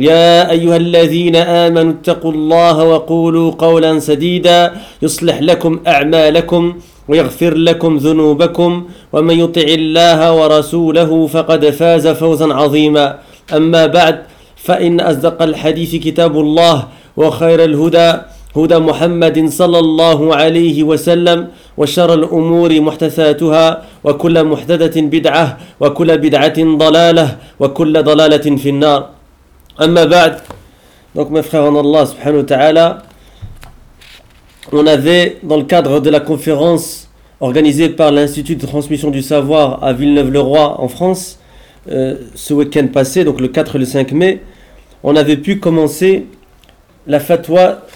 يا أيها الذين آمنوا اتقوا الله وقولوا قولا سديدا يصلح لكم أعمالكم ويغفر لكم ذنوبكم ومن يطع الله ورسوله فقد فاز فوزا عظيما. أما بعد فإن أصدق الحديث كتاب الله وخير الهدى هدى محمد صلى الله عليه وسلم وشر الأمور محدثاتها وكل محدثة بدعة وكل بدعة ضلالة وكل ضلالة في النار. Amma ba'd, donc mes frères en Allah subhanahu wa ta'ala, on avait dans le cadre de la conférence organisée par l'Institut de transmission du savoir à Villeneuve-le-Roi en France, euh, ce week-end passé, donc le 4 et le 5 mai, on avait pu commencer la fatwa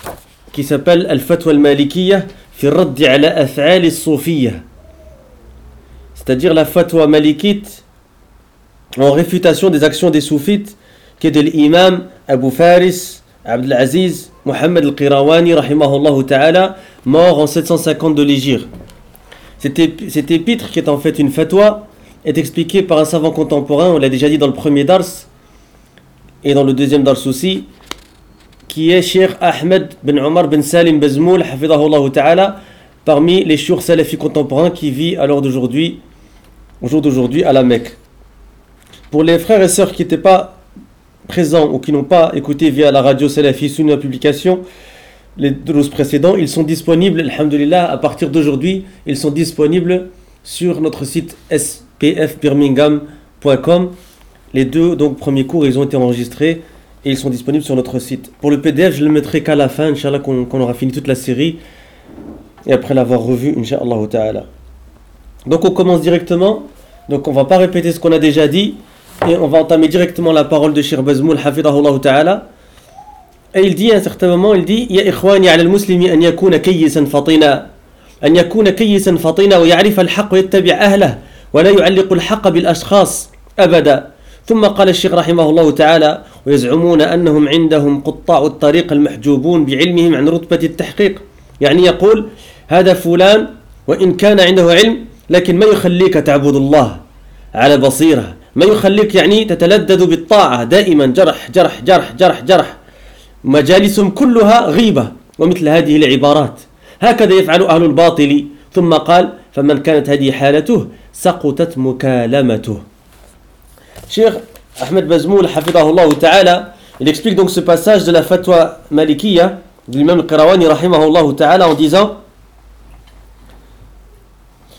qui s'appelle Al-Fatwa al-Malikiyah fi raddi ala af'al C'est-à-dire la fatwa malikite en réfutation des actions des soufites qui est de l'imam Abu Faris Abdelaziz Mohamed al-Qirawani rahimahullah mort en 750 de l'Égypte. Cet épître qui est en fait une fatwa est expliqué par un savant contemporain, on l'a déjà dit dans le premier dars et dans le deuxième dars aussi, qui est Cheikh Ahmed bin Omar bin Salim Bezmoul, ta'ala, parmi les chours salafis contemporains qui vit à l'heure d'aujourd'hui, au jour d'aujourd'hui, à la Mecque. Pour les frères et sœurs qui n'étaient pas présents ou qui n'ont pas écouté via la radio Salafi une publication, les deux précédents, ils sont disponibles, alhamdulillah, à partir d'aujourd'hui, ils sont disponibles sur notre site spfbirmingham.com. Les deux donc, premiers cours, ils ont été enregistrés et ils sont disponibles sur notre site. Pour le PDF, je le mettrai qu'à la fin, Inch'Allah, qu'on aura fini toute la série et après l'avoir revu, Inch'Allah. Donc on commence directement. Donc on va pas répéter ce qu'on a déjà dit et on va entamer directement la parole de Shir Bazmoul, hafidahullah ta'ala. Et il dit à un certain moment, il dit Ya ikhwani ala al-muslimi an yakuna kayyisan fatina. أن يكون كيسا فطينا ويعرف الحق ويتبع أهله ولا يعلق الحق بالأشخاص أبدا ثم قال الشيخ رحمه الله تعالى ويزعمون أنهم عندهم قطاع الطريق المحجوبون بعلمهم عن رتبة التحقيق يعني يقول هذا فلان وإن كان عنده علم لكن ما يخليك تعبد الله على بصيرة ما يخليك يعني تتلذذ بالطاعة. دائما جرح جرح جرح جرح جرح. مجالس كلها غيبة ومثل هذه العبارات. هكذا يفعل أهل الباطل. ثم قال فمن كانت هذه حالته سقطت مكالمته. شيخ أحمد بزمول حفظه الله تعالى il دونك donc ce passage فتوى مالكية fatwa malikiya de رحمه الله تعالى ان disant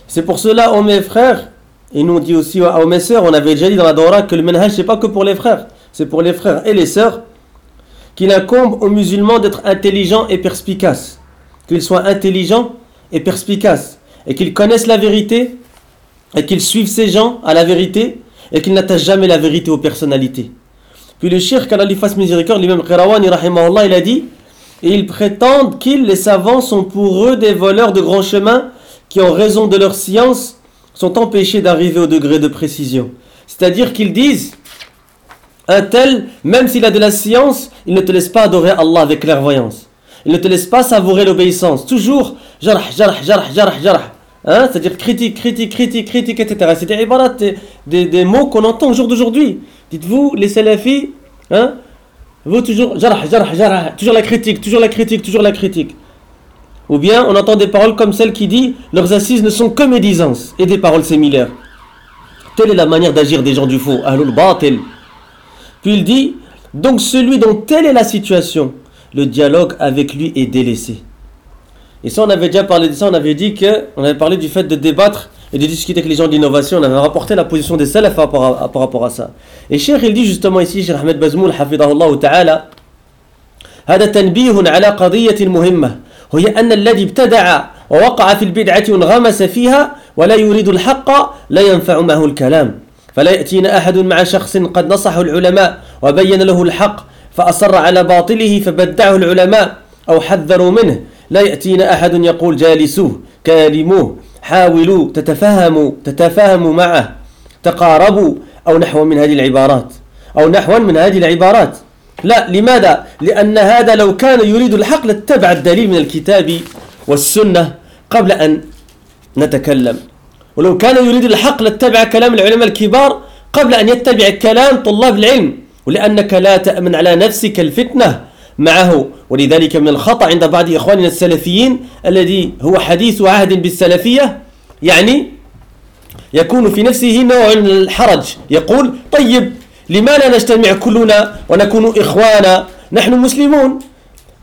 سي بور سولا oh مي frères et nous on dit aussi aux mes sœurs, on avait déjà dit dans la Dora que le menhaj c'est pas que pour les frères, c'est pour les frères et les sœurs, qu'il incombe aux musulmans d'être intelligents et perspicaces, qu'ils soient intelligents et perspicaces, et qu'ils connaissent la vérité, et qu'ils suivent ces gens à la vérité, et qu'ils n'attachent jamais la vérité aux personnalités. Puis le shirk, qu'Allah lui fasse miséricorde, lui-même Qirawani, il a dit, et ils prétendent qu'ils, les savants, sont pour eux des voleurs de grands chemins qui, en raison de leur science, sont empêchés d'arriver au degré de précision. C'est-à-dire qu'ils disent, un tel, même s'il a de la science, il ne te laisse pas adorer Allah avec clairvoyance. Il ne te laisse pas savourer l'obéissance. Toujours, jarh, jarh, jarh, jarh, jarh. Hein, c'est-à-dire critique, critique, critique, critique, etc. C'est des, des, mots qu'on entend au jour d'aujourd'hui. Dites-vous, les salafis, hein, vous toujours, jarh, jarh, jarh, toujours la critique, toujours la critique, toujours la critique. Ou bien on entend des paroles comme celle qui dit leurs assises ne sont que médisances et des paroles similaires. Telle est la manière d'agir des gens du faux, ahlul batil. Puis il dit donc celui dont telle est la situation, le dialogue avec lui est délaissé. Et ça, on avait déjà parlé de ça, on avait dit que, on avait parlé du fait de débattre et de discuter avec les gens d'innovation, on avait rapporté la position des salafs par rapport à, par rapport à ça. Et Cheikh, il dit justement ici, Cheikh Ahmed Bazmoul, حفظه ta'ala, هذا تنبيه على قضية مهمة وهي أن الذي ابتدع ووقع في البدعة وانغمس فيها ولا يريد الحق لا ينفع معه الكلام. فلا يأتينا أحد مع شخص قد نصحه العلماء وبين له الحق فأصر على باطله فبدعه العلماء أو حذروا منه. لا يأتينا أحد يقول جالسوه كالموه حاولوا تتفاهموا تتفاهموا معه تقاربوا أو نحو من هذه العبارات أو نحوا من هذه العبارات. لا لماذا؟ لأن هذا لو كان يريد الحق لاتبع الدليل من الكتاب والسنة قبل أن نتكلم. ولو كان يريد الحق لاتبع كلام العلماء الكبار قبل أن يتبع كلام طلاب العلم ولأنك لا تأمن على نفسك الفتنة معه. ولذلك من الخطأ عند بعض إخواننا السلفيين الذي هو حديث عهد بالسلفية يعني يكون في نفسه نوع من الحرج. يقول طيب لما لا نجتمع كلنا ونكون إخوانا؟ نحن مسلمون.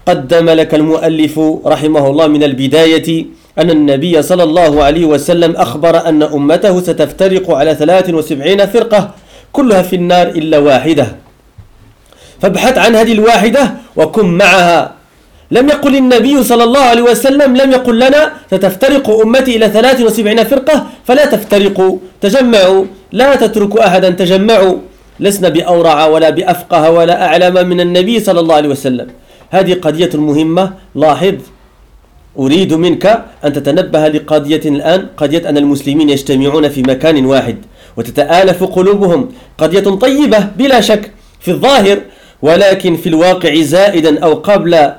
قدم لك المؤلف رحمه الله من البداية أن النبي صلى الله عليه وسلم أخبر أن أمته ستفترق على 73 فرقة كلها في النار إلا واحدة. فابحث عن هذه الواحدة وكن معها. لم يقل النبي صلى الله عليه وسلم لم يقل لنا ستفترق أمتي إلى 73 فرقة فلا تفترقوا تجمعوا لا تتركوا أحدا تجمعوا. لسنا بأورع ولا بأفقه ولا أعلم من النبي صلى الله عليه وسلم. هذه قضية مهمة. لاحظ أريد منك أن تتنبه لقضية الآن قضية أن المسلمين يجتمعون في مكان واحد وتتآلف قلوبهم. قضية طيبة بلا شك في الظاهر ولكن في الواقع زائدا أو قبل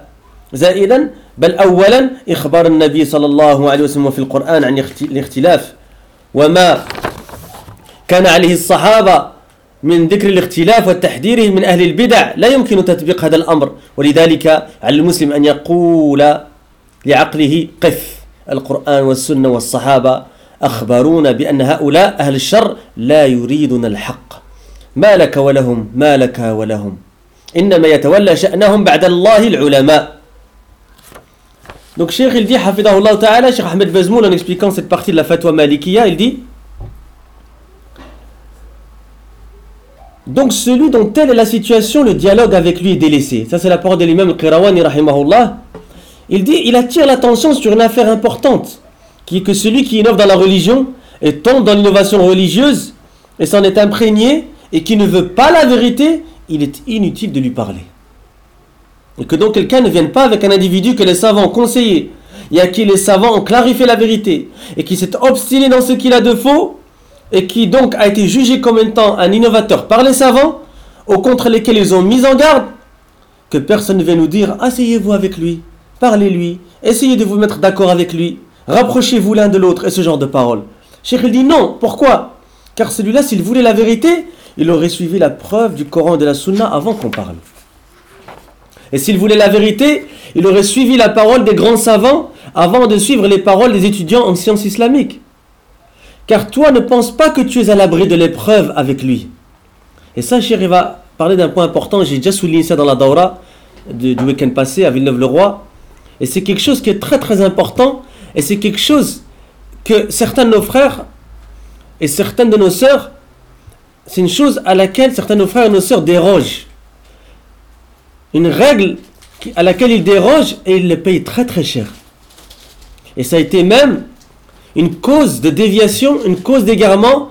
زائدا بل أولا إخبار النبي صلى الله عليه وسلم في القرآن عن الاختلاف. وما كان عليه الصحابة من ذكر الاختلاف والتحذير من أهل البدع لا يمكن تطبيق هذا الأمر. ولذلك على المسلم أن يقول لعقله قف القرآن والسنة والصحابة أخبرونا بأن هؤلاء أهل الشر لا يريدون الحق. ما لك ولهم ما لك ولهم. إنما يتولى شأنهم بعد الله العلماء. Donc Cheikh il dit, Hafidahullah Ta'ala, Cheikh Ahmed Bezmoul en expliquant cette partie de la fatwa malikiya, il dit Donc celui dont telle est la situation, le dialogue avec lui est délaissé. Ça c'est la parole de l'imam al-Qirawani rahimahullah. Il dit, il attire l'attention sur une affaire importante, qui est que celui qui innove dans la religion et tombe dans l'innovation religieuse et s'en est imprégné et qui ne veut pas la vérité, il est inutile de lui parler. Et que donc quelqu'un ne vienne pas avec un individu que les savants ont conseillé et à qui les savants ont clarifié la vérité et qui s'est obstiné dans ce qu'il a de faux et qui donc a été jugé comme étant un innovateur par les savants, au contre lesquels ils ont mis en garde, que personne ne vienne nous dire asseyez-vous avec lui, parlez-lui, essayez de vous mettre d'accord avec lui, rapprochez-vous l'un de l'autre et ce genre de paroles. Cheikh dit non, pourquoi? Car celui-là, s'il voulait la vérité, il aurait suivi la preuve du Coran et de la Sunna avant qu'on parle. Et s'il voulait la vérité, il aurait suivi la parole des grands savants avant de suivre les paroles des étudiants en sciences islamiques. Car toi ne penses pas que tu es à l'abri de l'épreuve avec lui. Et ça, chéri, va parler d'un point important. J'ai déjà souligné ça dans la Daura du, week-end passé à Villeneuve-le-Roi. Et c'est quelque chose qui est très très important. Et c'est quelque chose que certains de nos frères et certaines de nos sœurs, c'est une chose à laquelle certains de nos frères et nos sœurs dérogent. Une règle à laquelle ils dérogent et ils le payent très très cher. Et ça a été même une cause de déviation, une cause d'égarement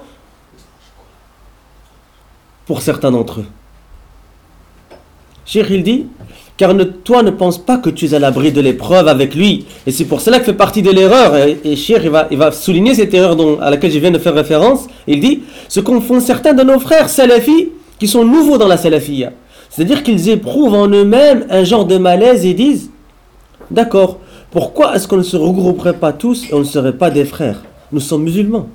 pour certains d'entre eux. Cheikh il dit, car toi ne pense pas que tu es à l'abri de l'épreuve avec lui. Et c'est pour cela que fait partie de l'erreur. Et, et il va, il va souligner cette erreur dont, à laquelle je viens de faire référence. Il dit, ce qu'ont font certains de nos frères salafis qui sont nouveaux dans la salafia. C'est-à-dire qu'ils éprouvent en eux-mêmes un genre de malaise et disent, d'accord, pourquoi est-ce qu'on ne se regrouperait pas tous et on ne serait pas des frères? Nous sommes musulmans.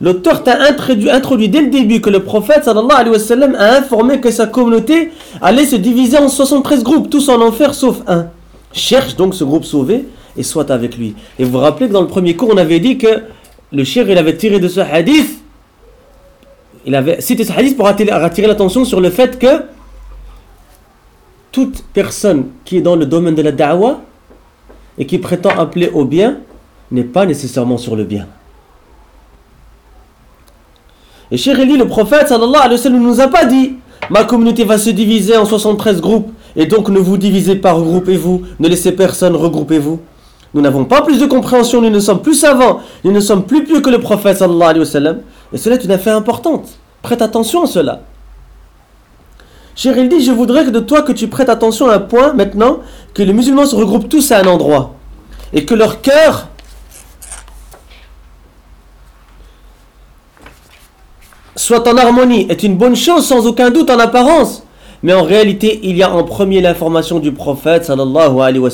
L'auteur t'a introduit, dès le début que le prophète sallallahu alayhi wa a informé que sa communauté allait se diviser en 73 groupes, tous en enfer sauf un. Cherche donc ce groupe sauvé et soit avec lui. Et vous vous rappelez que dans le premier cours, on avait dit que le cher, il avait tiré de ce hadith, il avait cité ce hadith pour attirer, attirer l'attention sur le fait que toute personne qui est dans le domaine de la da'wah et qui prétend appeler au bien n'est pas nécessairement sur le bien. Et chez le prophète sallallahu ne nous a pas dit Ma communauté va se diviser en 73 groupes, et donc ne vous divisez pas, regroupez-vous, ne laissez personne, regroupez-vous. Nous n'avons pas plus de compréhension, nous ne sommes plus savants, nous ne sommes plus pieux que le prophète. Et cela est une affaire importante. Prête attention à cela. Chéri, dit Je voudrais que de toi que tu prêtes attention à un point maintenant, que les musulmans se regroupent tous à un endroit, et que leur cœur soit en harmonie est une bonne chose sans aucun doute en apparence. Mais en réalité, il y a en premier l'information du prophète sallallahu alayhi wa.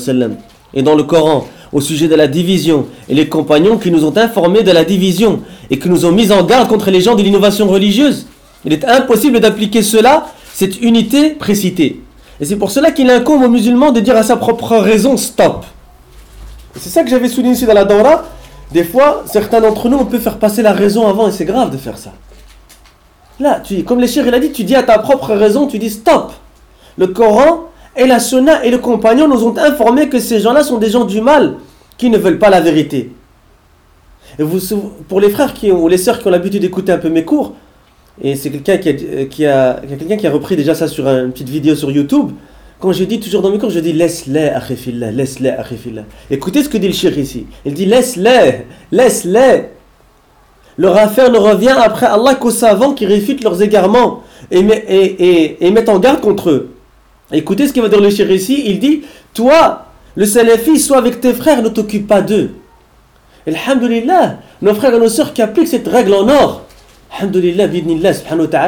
Et dans le Coran, au sujet de la division, et les compagnons qui nous ont informés de la division et qui nous ont mis en garde contre les gens de l'innovation religieuse. Il est impossible d'appliquer cela, cette unité précitée. Et c'est pour cela qu'il incombe aux musulmans de dire à sa propre raison stop. C'est ça que j'avais souligné ici dans la Dora. Des fois, certains d'entre nous, on peut faire passer la raison avant et c'est grave de faire ça. Là, tu, comme les il a dit, tu dis à ta propre raison, tu dis stop. Le Coran et la Sunna et le compagnon nous ont informé que ces gens-là sont des gens du mal qui ne veulent pas la vérité. Et vous, pour les frères qui ont, ou les sœurs qui ont l'habitude d'écouter un peu mes cours, et c'est quelqu'un qui a, qui, a, qui a repris déjà ça sur une petite vidéo sur YouTube, quand je dis toujours dans mes cours, je dis laisse-les, akhifillah, laisse-les, akhifillah. Écoutez ce que dit le shir ici. Il dit laisse-les, laisse-les. Leur affaire ne revient après Allah qu'aux savants qui réfutent leurs égarements et, et, et, mettent en garde contre eux. Écoutez ce qu'il va dire le shir ici. Il dit Toi, le salafi, sois avec tes frères, ne t'occupe pas d'eux. Alhamdulillah, nos frères et nos sœurs qui appliquent cette règle en or, Alhamdulillah,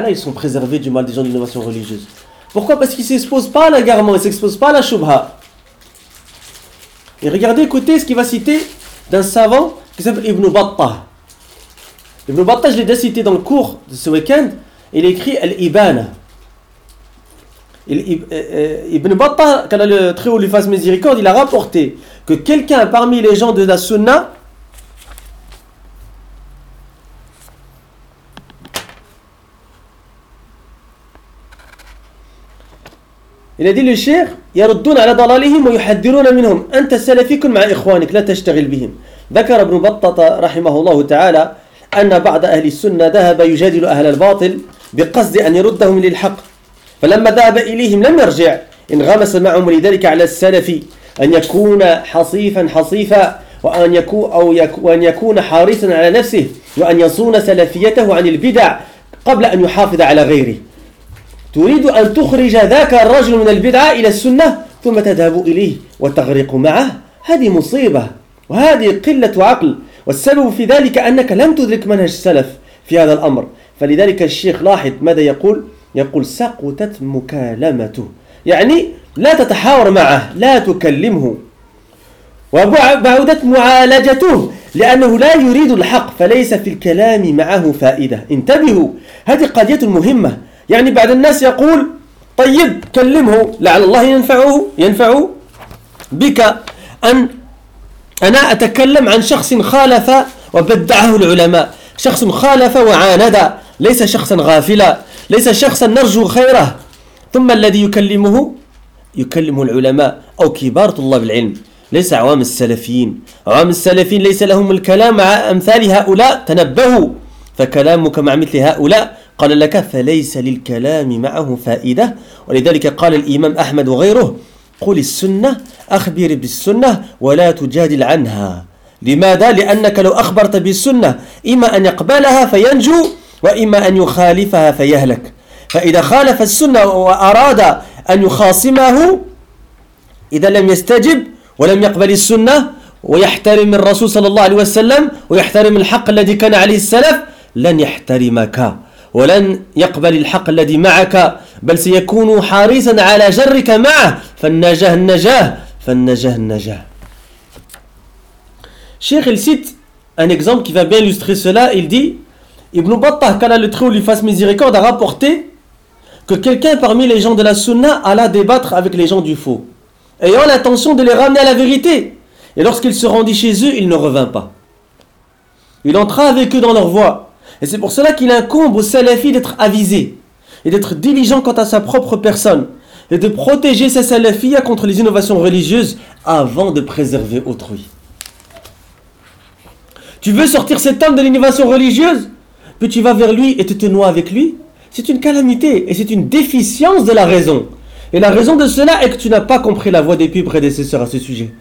ils sont préservés du mal des gens d'innovation religieuse. Pourquoi? Parce qu'ils ne s'exposent pas à l'égarement, ils ne s'exposent pas à la shubha. Et regardez, écoutez ce qu'il va citer d'un savant qui s'appelle Ibn Battah. Ibn Battah, je l'ai déjà cité dans le cours de ce week-end, il écrit Al-Ibana. Euh, euh, Ibn Battah, quand le très haut lui fasse miséricorde, il a rapporté que quelqu'un parmi les gens de la Sunna Il a dit le cheikh يردون على ضلالهم ويحذرون منهم. أنت سلفي كن مع إخوانك لا تشتغل بهم. ذكر ابن بطة رحمه الله تعالى أن بعض أهل السنة ذهب يجادل أهل الباطل بقصد أن يردهم للحق. فلما ذهب إليهم لم يرجع. انغمس معهم لذلك على السلف أن يكون حصيفا حصيفا وأن يكون أو وأن يكون حارسا على نفسه وأن يصون سلفيته عن البدع قبل أن يحافظ على غيره. تريد أن تخرج ذاك الرجل من البدعة إلى السنة ثم تذهب إليه وتغرق معه. هذه مصيبة وهذه قلة عقل. والسبب في ذلك أنك لم تدرك منهج السلف في هذا الأمر. فلذلك الشيخ لاحظ ماذا يقول؟ يقول سقطت مكالمته. يعني لا تتحاور معه لا تكلمه. وبعدت معالجته لأنه لا يريد الحق فليس في الكلام معه فائدة. انتبهوا هذه قضية مهمة. يعني بعد الناس يقول طيب كلمه لعل الله ينفعه ينفع بك أن أنا أتكلم عن شخص خالف وبدعه العلماء. شخص خالف وعاند ليس شخصا غافلا ليس شخصا نرجو خيره. ثم الذي يكلمه؟ يكلمه العلماء أو كبار طلاب العلم ليس عوام السلفيين. عوام السلفيين ليس لهم الكلام مع أمثال هؤلاء تنبهوا. فكلامك مع مثل هؤلاء قال لك فليس للكلام معه فائدة. ولذلك قال الإمام أحمد وغيره قل السنة أخبر بالسنة ولا تجادل عنها. لماذا؟ لأنك لو أخبرت بالسنة إما أن يقبلها فينجو وإما أن يخالفها فيهلك. فإذا خالف السنة وأراد أن يخاصمه إذا لم يستجب ولم يقبل السنة ويحترم الرسول صلى الله عليه وسلم ويحترم الحق الذي كان عليه السلف لن يحترمك. ولن يقبل الحق الذي معك بل سيكون حريصا على جرك معه فالنجاه النجاه فالنجاه النجاه Cheikh, il cite un exemple qui va bien illustrer cela. Il dit Ibn Battah, qu'Allah le Très lui fasse miséricorde, a rapporté que quelqu'un parmi les gens de la Sunna alla débattre avec les gens du faux, ayant l'intention de les ramener à la vérité. Et lorsqu'il se rendit chez eux, il ne revint pas. Il entra avec eux dans leur voie. Et c'est pour cela qu'il incombe au salafi d'être avisé et d'être diligent quant à sa propre personne et de protéger ses salafiyas contre les innovations religieuses avant de préserver autrui. Tu veux sortir cet homme de l'innovation religieuse? Puis tu vas vers lui et tu te noies avec lui, c'est une calamité et c'est une déficience de la raison. Et la raison de cela est que tu n'as pas compris la voix des plus prédécesseurs à ce sujet.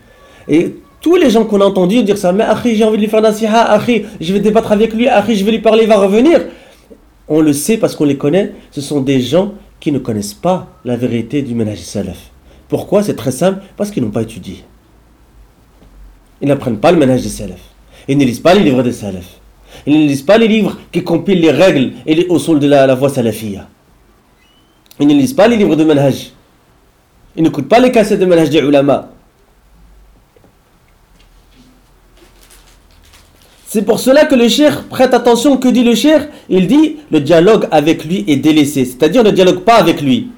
Et tous les gens qu'on a entendu dire ça, mais Akhi, j'ai envie de lui faire nasiha, Akhi, je vais débattre avec lui, Akhi, je vais lui parler, il va revenir. On le sait parce qu'on les connaît, ce sont des gens qui ne connaissent pas la vérité du ménage salaf. Pourquoi? C'est très simple, parce qu'ils n'ont pas étudié. Ils n'apprennent pas le ménage des salaf. Ils ne lisent pas les livres des salaf. Ils ne lisent pas les livres qui compilent les règles et les, de la, voix salafia. Ils ne lisent pas les livres de manhaj. Ils n'écoutent pas les cassettes de manhaj des ulama. C'est pour cela que le cher prête attention. Que dit le cher Il dit le dialogue avec lui est délaissé, c'est-à-dire ne dialogue pas avec lui.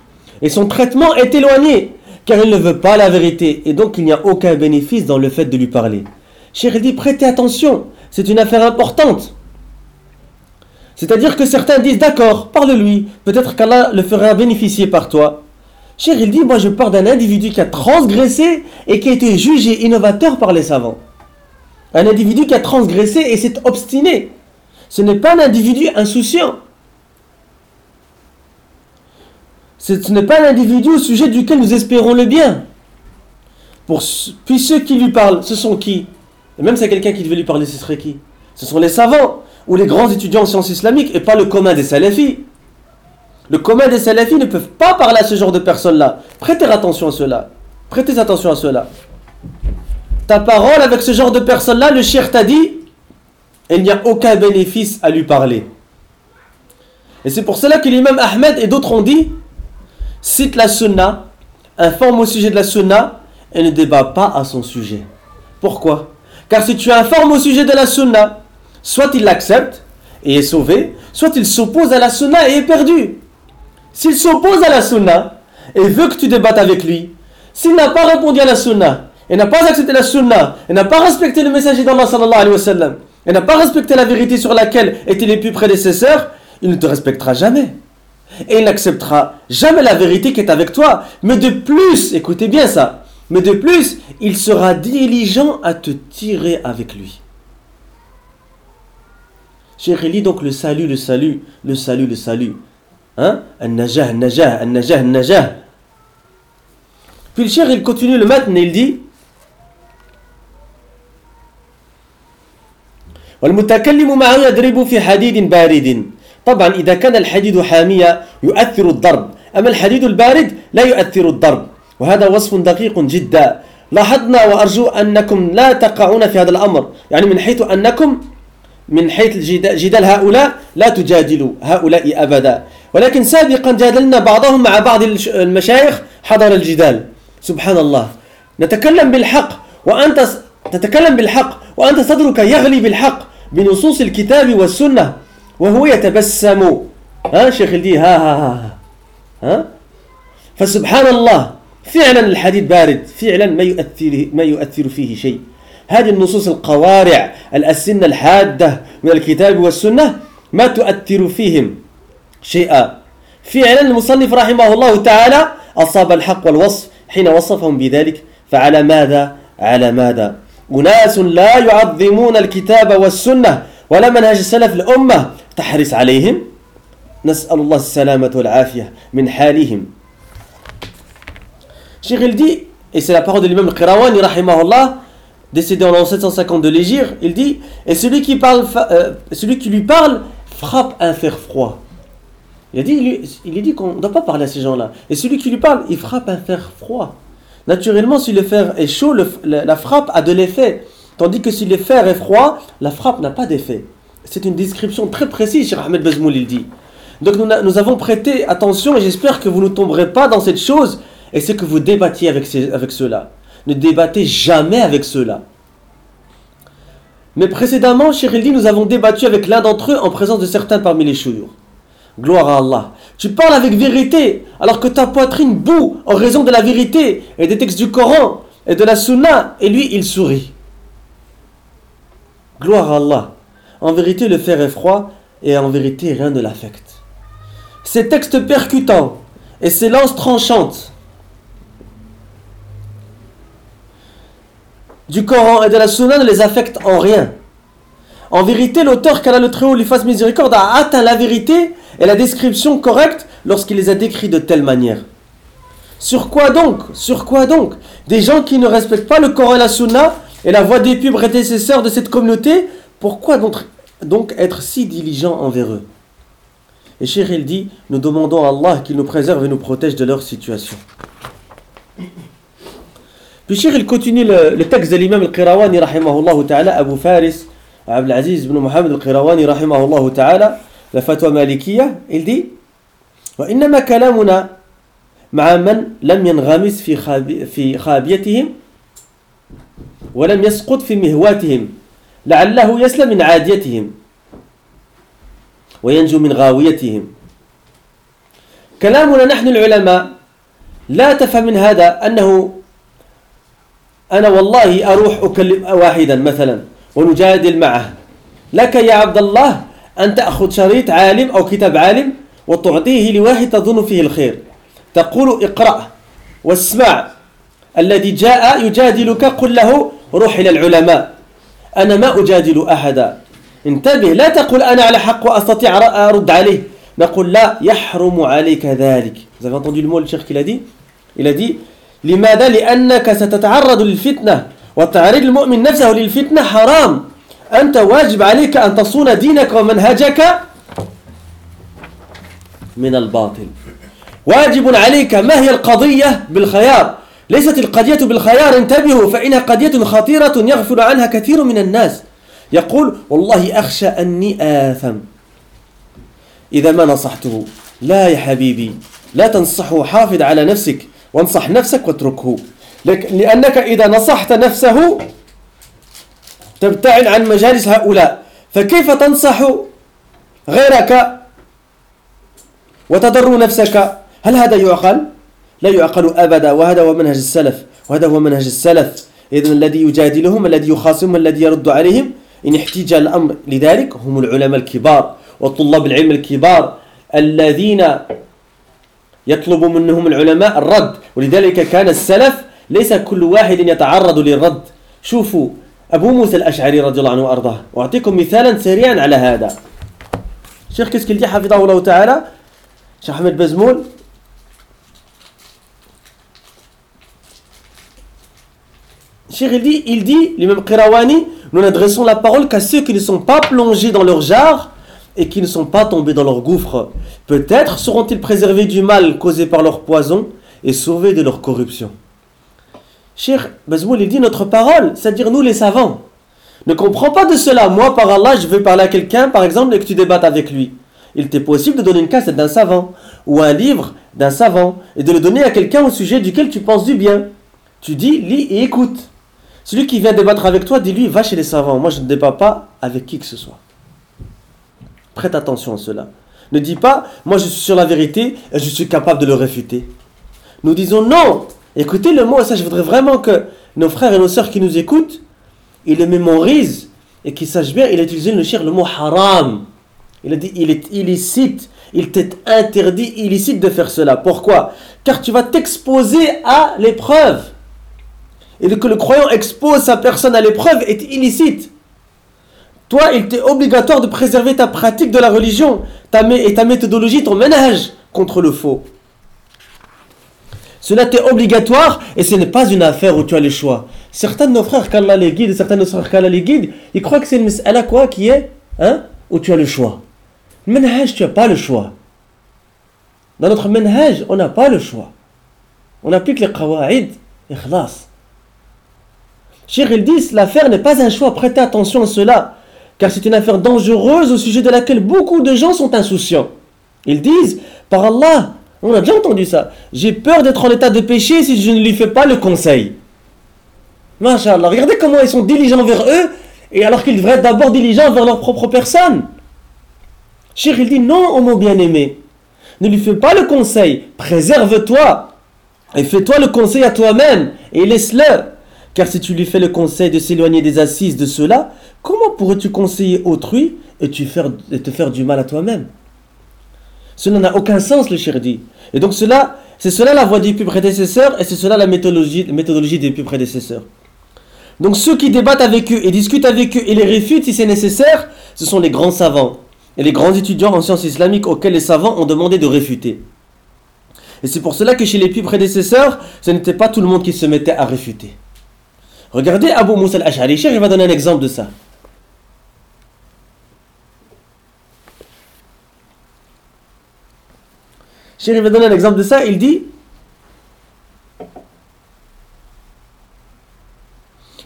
Et son traitement est éloigné, car il ne veut pas la vérité, et donc il n'y a aucun bénéfice dans le fait de lui parler. Cher, il dit prêtez attention, c'est une affaire importante. C'est-à-dire que certains disent d'accord, parle-lui, peut-être qu'Allah le fera bénéficier par toi. Cher, il dit moi je parle d'un individu qui a transgressé et qui a été jugé innovateur par les savants. Un individu qui a transgressé et s'est obstiné. Ce n'est pas un individu insouciant. Ce n'est pas un individu au sujet duquel nous espérons le bien. Puis ceux qui lui parlent, ce sont qui? Et même si c'est quelqu'un qui devait lui parler, ce serait qui? Ce sont les savants ou les grands étudiants en sciences islamiques et pas le commun des salafis. Le commun des salafis ne peuvent pas parler à ce genre de personnes-là. Prêtez attention à cela. Prêtez attention à cela ta parole avec ce genre de personne-là, le cher t'a dit, il n'y a aucun bénéfice à lui parler. Et c'est pour cela que l'imam Ahmed et d'autres ont dit, cite la sunna, informe au sujet de la sunna et ne débat pas à son sujet. Pourquoi? Car si tu informes au sujet de la sunna, soit il l'accepte et est sauvé, soit il s'oppose à la sunna et est perdu. S'il s'oppose à la sunna et veut que tu débattes avec lui, s'il n'a pas répondu à la sunna et n'a pas accepté la sunna, et n'a pas respecté le messager d'Allah sallallahu alayhi wa sallam, et n'a pas respecté la vérité sur laquelle étaient les plus prédécesseurs, il ne te respectera jamais. Et il n'acceptera jamais la vérité qui est avec toi. Mais de plus, écoutez bien ça, mais de plus, il sera diligent à te tirer avec lui. Cheikh lit donc le salut, le salut, le salut, le salut. Hein? Al-najah, al-najah, al-najah, al-najah. Puis le cheikh il continue le matin et il dit والمتكلم معه يضرب في حديد بارد. طبعا إذا كان الحديد حامية يؤثر الضرب أما الحديد البارد لا يؤثر الضرب وهذا وصف دقيق جدا. لاحظنا وأرجو أنكم لا تقعون في هذا الأمر يعني من حيث أنكم من حيث جدال هؤلاء لا تجادلوا هؤلاء أبدا. ولكن سابقا جادلنا بعضهم مع بعض المشايخ حضر الجدال. سبحان الله. نتكلم بالحق وأنت تتكلم بالحق وأنت صدرك يغلي بالحق بنصوص الكتاب والسنة وهو يتبسم. ها شيخ الدي ها ها ها ها فسبحان الله فعلا الحديد بارد فعلا ما يؤثر ما يؤثر فيه شيء. هذه النصوص القوارع الأسنة الحادة من الكتاب والسنة ما تؤثر فيهم شيئا. فعلا المصنف رحمه الله تعالى أصاب الحق والوصف حين وصفهم بذلك فعلى ماذا؟ على ماذا؟ أناس لا يعظمون الكتاب والسنة ولا منهج السلف الأمة تحرص عليهم نسأل الله السلامة والعافية من حالهم Cheikh il et c'est la parole de l'imam Qirawani rahimahullah, décédé en l'an 750 de l'Égypte, il dit, et celui qui, parle, euh, celui qui lui parle frappe un fer froid. Il a dit, il, il dit qu'on ne doit pas parler à ces gens-là. Et celui qui lui parle, il frappe un fer froid. Naturellement, si le fer est chaud, la, frappe a de l'effet. Tandis que si le fer est froid, la frappe n'a pas d'effet. C'est une description très précise, cher Ahmed Bezmoul, il dit. Donc nous, avons prêté attention et j'espère que vous ne tomberez pas dans cette chose et c'est que vous débattiez avec, avec ceux-là. Ne débattez jamais avec ceux-là. Mais précédemment, cher dit, nous avons débattu avec l'un d'entre eux en présence de certains parmi les chouyours. Gloire à Allah. Tu parles avec vérité, alors que ta poitrine boue en raison de la vérité et des textes du Coran et de la Sunna, et lui, il sourit. Gloire à Allah. En vérité, le fer est froid, et en vérité, rien ne l'affecte. Ces textes percutants et ces lances tranchantes du Coran et de la Sunna ne les affectent en rien. En vérité, l'auteur qu'Allah le Très-Haut lui fasse miséricorde a atteint la vérité et la description correcte lorsqu'il les a décrits de telle manière. Sur quoi donc Sur quoi donc Des gens qui ne respectent pas le Coran et la et la voix des pubs prédécesseurs de cette communauté, pourquoi donc, être si diligent envers eux? Et Cheikh il dit, nous demandons à Allah qu'il nous préserve et nous protège de leur situation. Puis Cheikh il continue le, texte de l'imam al-Qirawani Abu Faris, Abdul Aziz ibn Muhammad al-Qirawani la fatwa malikiya, il dit وإنما كلامنا مع من لم ينغمس في في خابيتهم ولم يسقط في مهواتهم لعله يسلم من عاديتهم وينجو من غاويتهم. كلامنا نحن العلماء لا تفهم من هذا أنه أنا والله أروح أكلم واحدا مثلا ونجادل معه. لك يا عبد الله أن تأخذ شريط عالم أو كتاب عالم وتعطيه لواحد تظن فيه الخير. تقول اقرأ واسمع. الذي جاء يجادلك قل له روح إلى العلماء. أنا ما أجادل أحدا. انتبه لا تقول أنا على حق وأستطيع أرد عليه. نقول لا يحرم عليك ذلك. Vous avez entendu le mot le cheikh لماذا؟ لأنك ستتعرض للفتنة. وتعرض المؤمن نفسه للفتنة حرام. أنت واجب عليك أن تصون دينك ومنهجك من الباطل. واجب عليك ما هي القضية بالخيار. ليست القضية بالخيار انتبهوا فإنها قضية خطيرة يغفل عنها كثير من الناس. يقول والله أخشى أني آثم. إذا ما نصحته؟ لا يا حبيبي لا تنصحه حافظ على نفسك وانصح نفسك واتركه. لأنك إذا نصحت نفسه تبتعد عن مجالس هؤلاء. فكيف تنصح غيرك وتضر نفسك؟ هل هذا يعقل؟ لا يعقل أبدا. وهذا هو منهج السلف. وهذا هو منهج السلف. إذن الذي يجادلهم الذي يخاصمهم الذي يرد عليهم إن احتج الأمر لذلك هم العلماء الكبار وطلاب العلم الكبار الذين يطلب منهم العلماء الرد. ولذلك كان السلف ليس كل واحد يتعرض للرد. شوفوا أبو موسى الأشعري رضي الله عنه وأرضاه وأعطيكم مثالا سريعا على هذا شيخ كسكيلتي حفظه الله تعالى شيخ أحمد بزمول Cheikh il dit, il dit, l'imam Qirawani, nous n'adressons la parole qu'à ceux qui ne sont pas plongés dans leur jarre et qui ne sont pas tombés dans leur gouffre. Peut-être seront-ils préservés du mal causé par leur poison et sauvés de leur corruption. Cheikh Bazmoul, il dit notre parole, c'est-à-dire nous les savants. Ne comprends pas de cela. Moi, par Allah, je veux parler à quelqu'un, par exemple, et que tu débattes avec lui. Il t'est possible de donner une cassette d'un savant ou un livre d'un savant et de le donner à quelqu'un au sujet duquel tu penses du bien. Tu dis, lis et écoute. Celui qui vient débattre avec toi, dis-lui, va chez les savants. Moi, je ne débat pas avec qui que ce soit. Prête attention à cela. Ne dis pas, moi, je suis sur la vérité et je suis capable de le réfuter. Nous disons non. Écoutez le mot, ça, je voudrais vraiment que nos frères et nos sœurs qui nous écoutent, ils le mémorisent et qu'ils sachent bien, il a utilisé le mot haram. Il a dit, il est illicite, il t'est interdit, illicite de faire cela. Pourquoi? Car tu vas t'exposer à l'épreuve et que le croyant expose sa personne à l'épreuve est illicite. Toi, il t'est obligatoire de préserver ta pratique de la religion ta et ta méthodologie, ton ménage contre le faux. Cela t'est obligatoire et ce n'est pas une affaire où tu as le choix. Certains de nos frères, qu'Allah les guide, certains de nos frères, qu'Allah les guide, ils croient que c'est une à quoi qui est, hein, où tu as le choix. Le ménage, tu n'as pas le choix. Dans notre ménage, on n'a pas le choix. On applique les qawa'id, ikhlas. Cheikh, ils disent, l'affaire n'est pas un choix, prêtez attention à cela, car c'est une affaire dangereuse au sujet de laquelle beaucoup de gens sont insouciants. Ils disent, par Allah, on a déjà entendu ça, j'ai peur d'être en état de péché si je ne lui fais pas le conseil. Masha'Allah, regardez comment ils sont diligents vers eux, et alors qu'ils devraient être d'abord diligents vers leur propre personne. Cheikh, il dit, non, ô mon bien-aimé, ne lui fais pas le conseil, préserve-toi, et fais-toi le conseil à toi-même, et laisse-le. Car si tu lui fais le conseil de s'éloigner des assises de cela, comment pourrais-tu conseiller autrui et, te faire du mal à toi-même? Cela n'a aucun sens, le cher dit. Et donc cela, c'est cela la voie des plus prédécesseurs et c'est cela la méthodologie, méthodologie des plus prédécesseurs. Donc ceux qui débattent avec eux et discutent avec eux et les réfutent si c'est nécessaire, ce sont les grands savants et les grands étudiants en sciences islamiques auxquels les savants ont demandé de réfuter. Et c'est pour cela que chez les plus prédécesseurs, ce n'était pas tout le monde qui se mettait à réfuter. Regardez Abu Moussa al-Ash'ari, je vais donner un exemple de ça. Chéri va donner un exemple de ça, il dit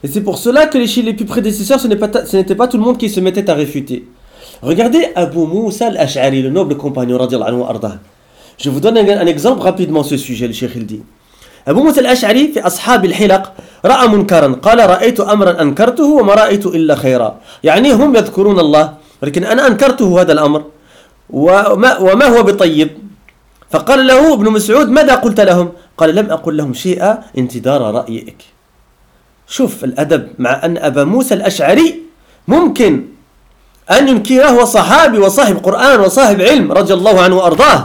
Et c'est pour cela que chez les plus prédécesseurs, ce n'était pas, tout le monde qui se mettait à réfuter. Regardez Abu Moussa al-Ash'ari, le noble compagnon, anhu arda. Je vous donne un, exemple rapidement ce sujet, le Cheikh il dit. أبو موسى الأشعري في أصحاب الحلق رأى منكرا قال رأيت أمرا أنكرته وما رأيت إلا خيرا يعني هم يذكرون الله ولكن أنا أنكرته هذا الأمر وما, وما هو بطيب فقال له ابن مسعود ماذا قلت لهم؟ قال لم أقل لهم شيئا انتظار رأيك. شوف الأدب مع أن أبا موسى الأشعري ممكن أن ينكره وصحابي وصاحب قرآن وصاحب علم رضي الله عنه وأرضاه.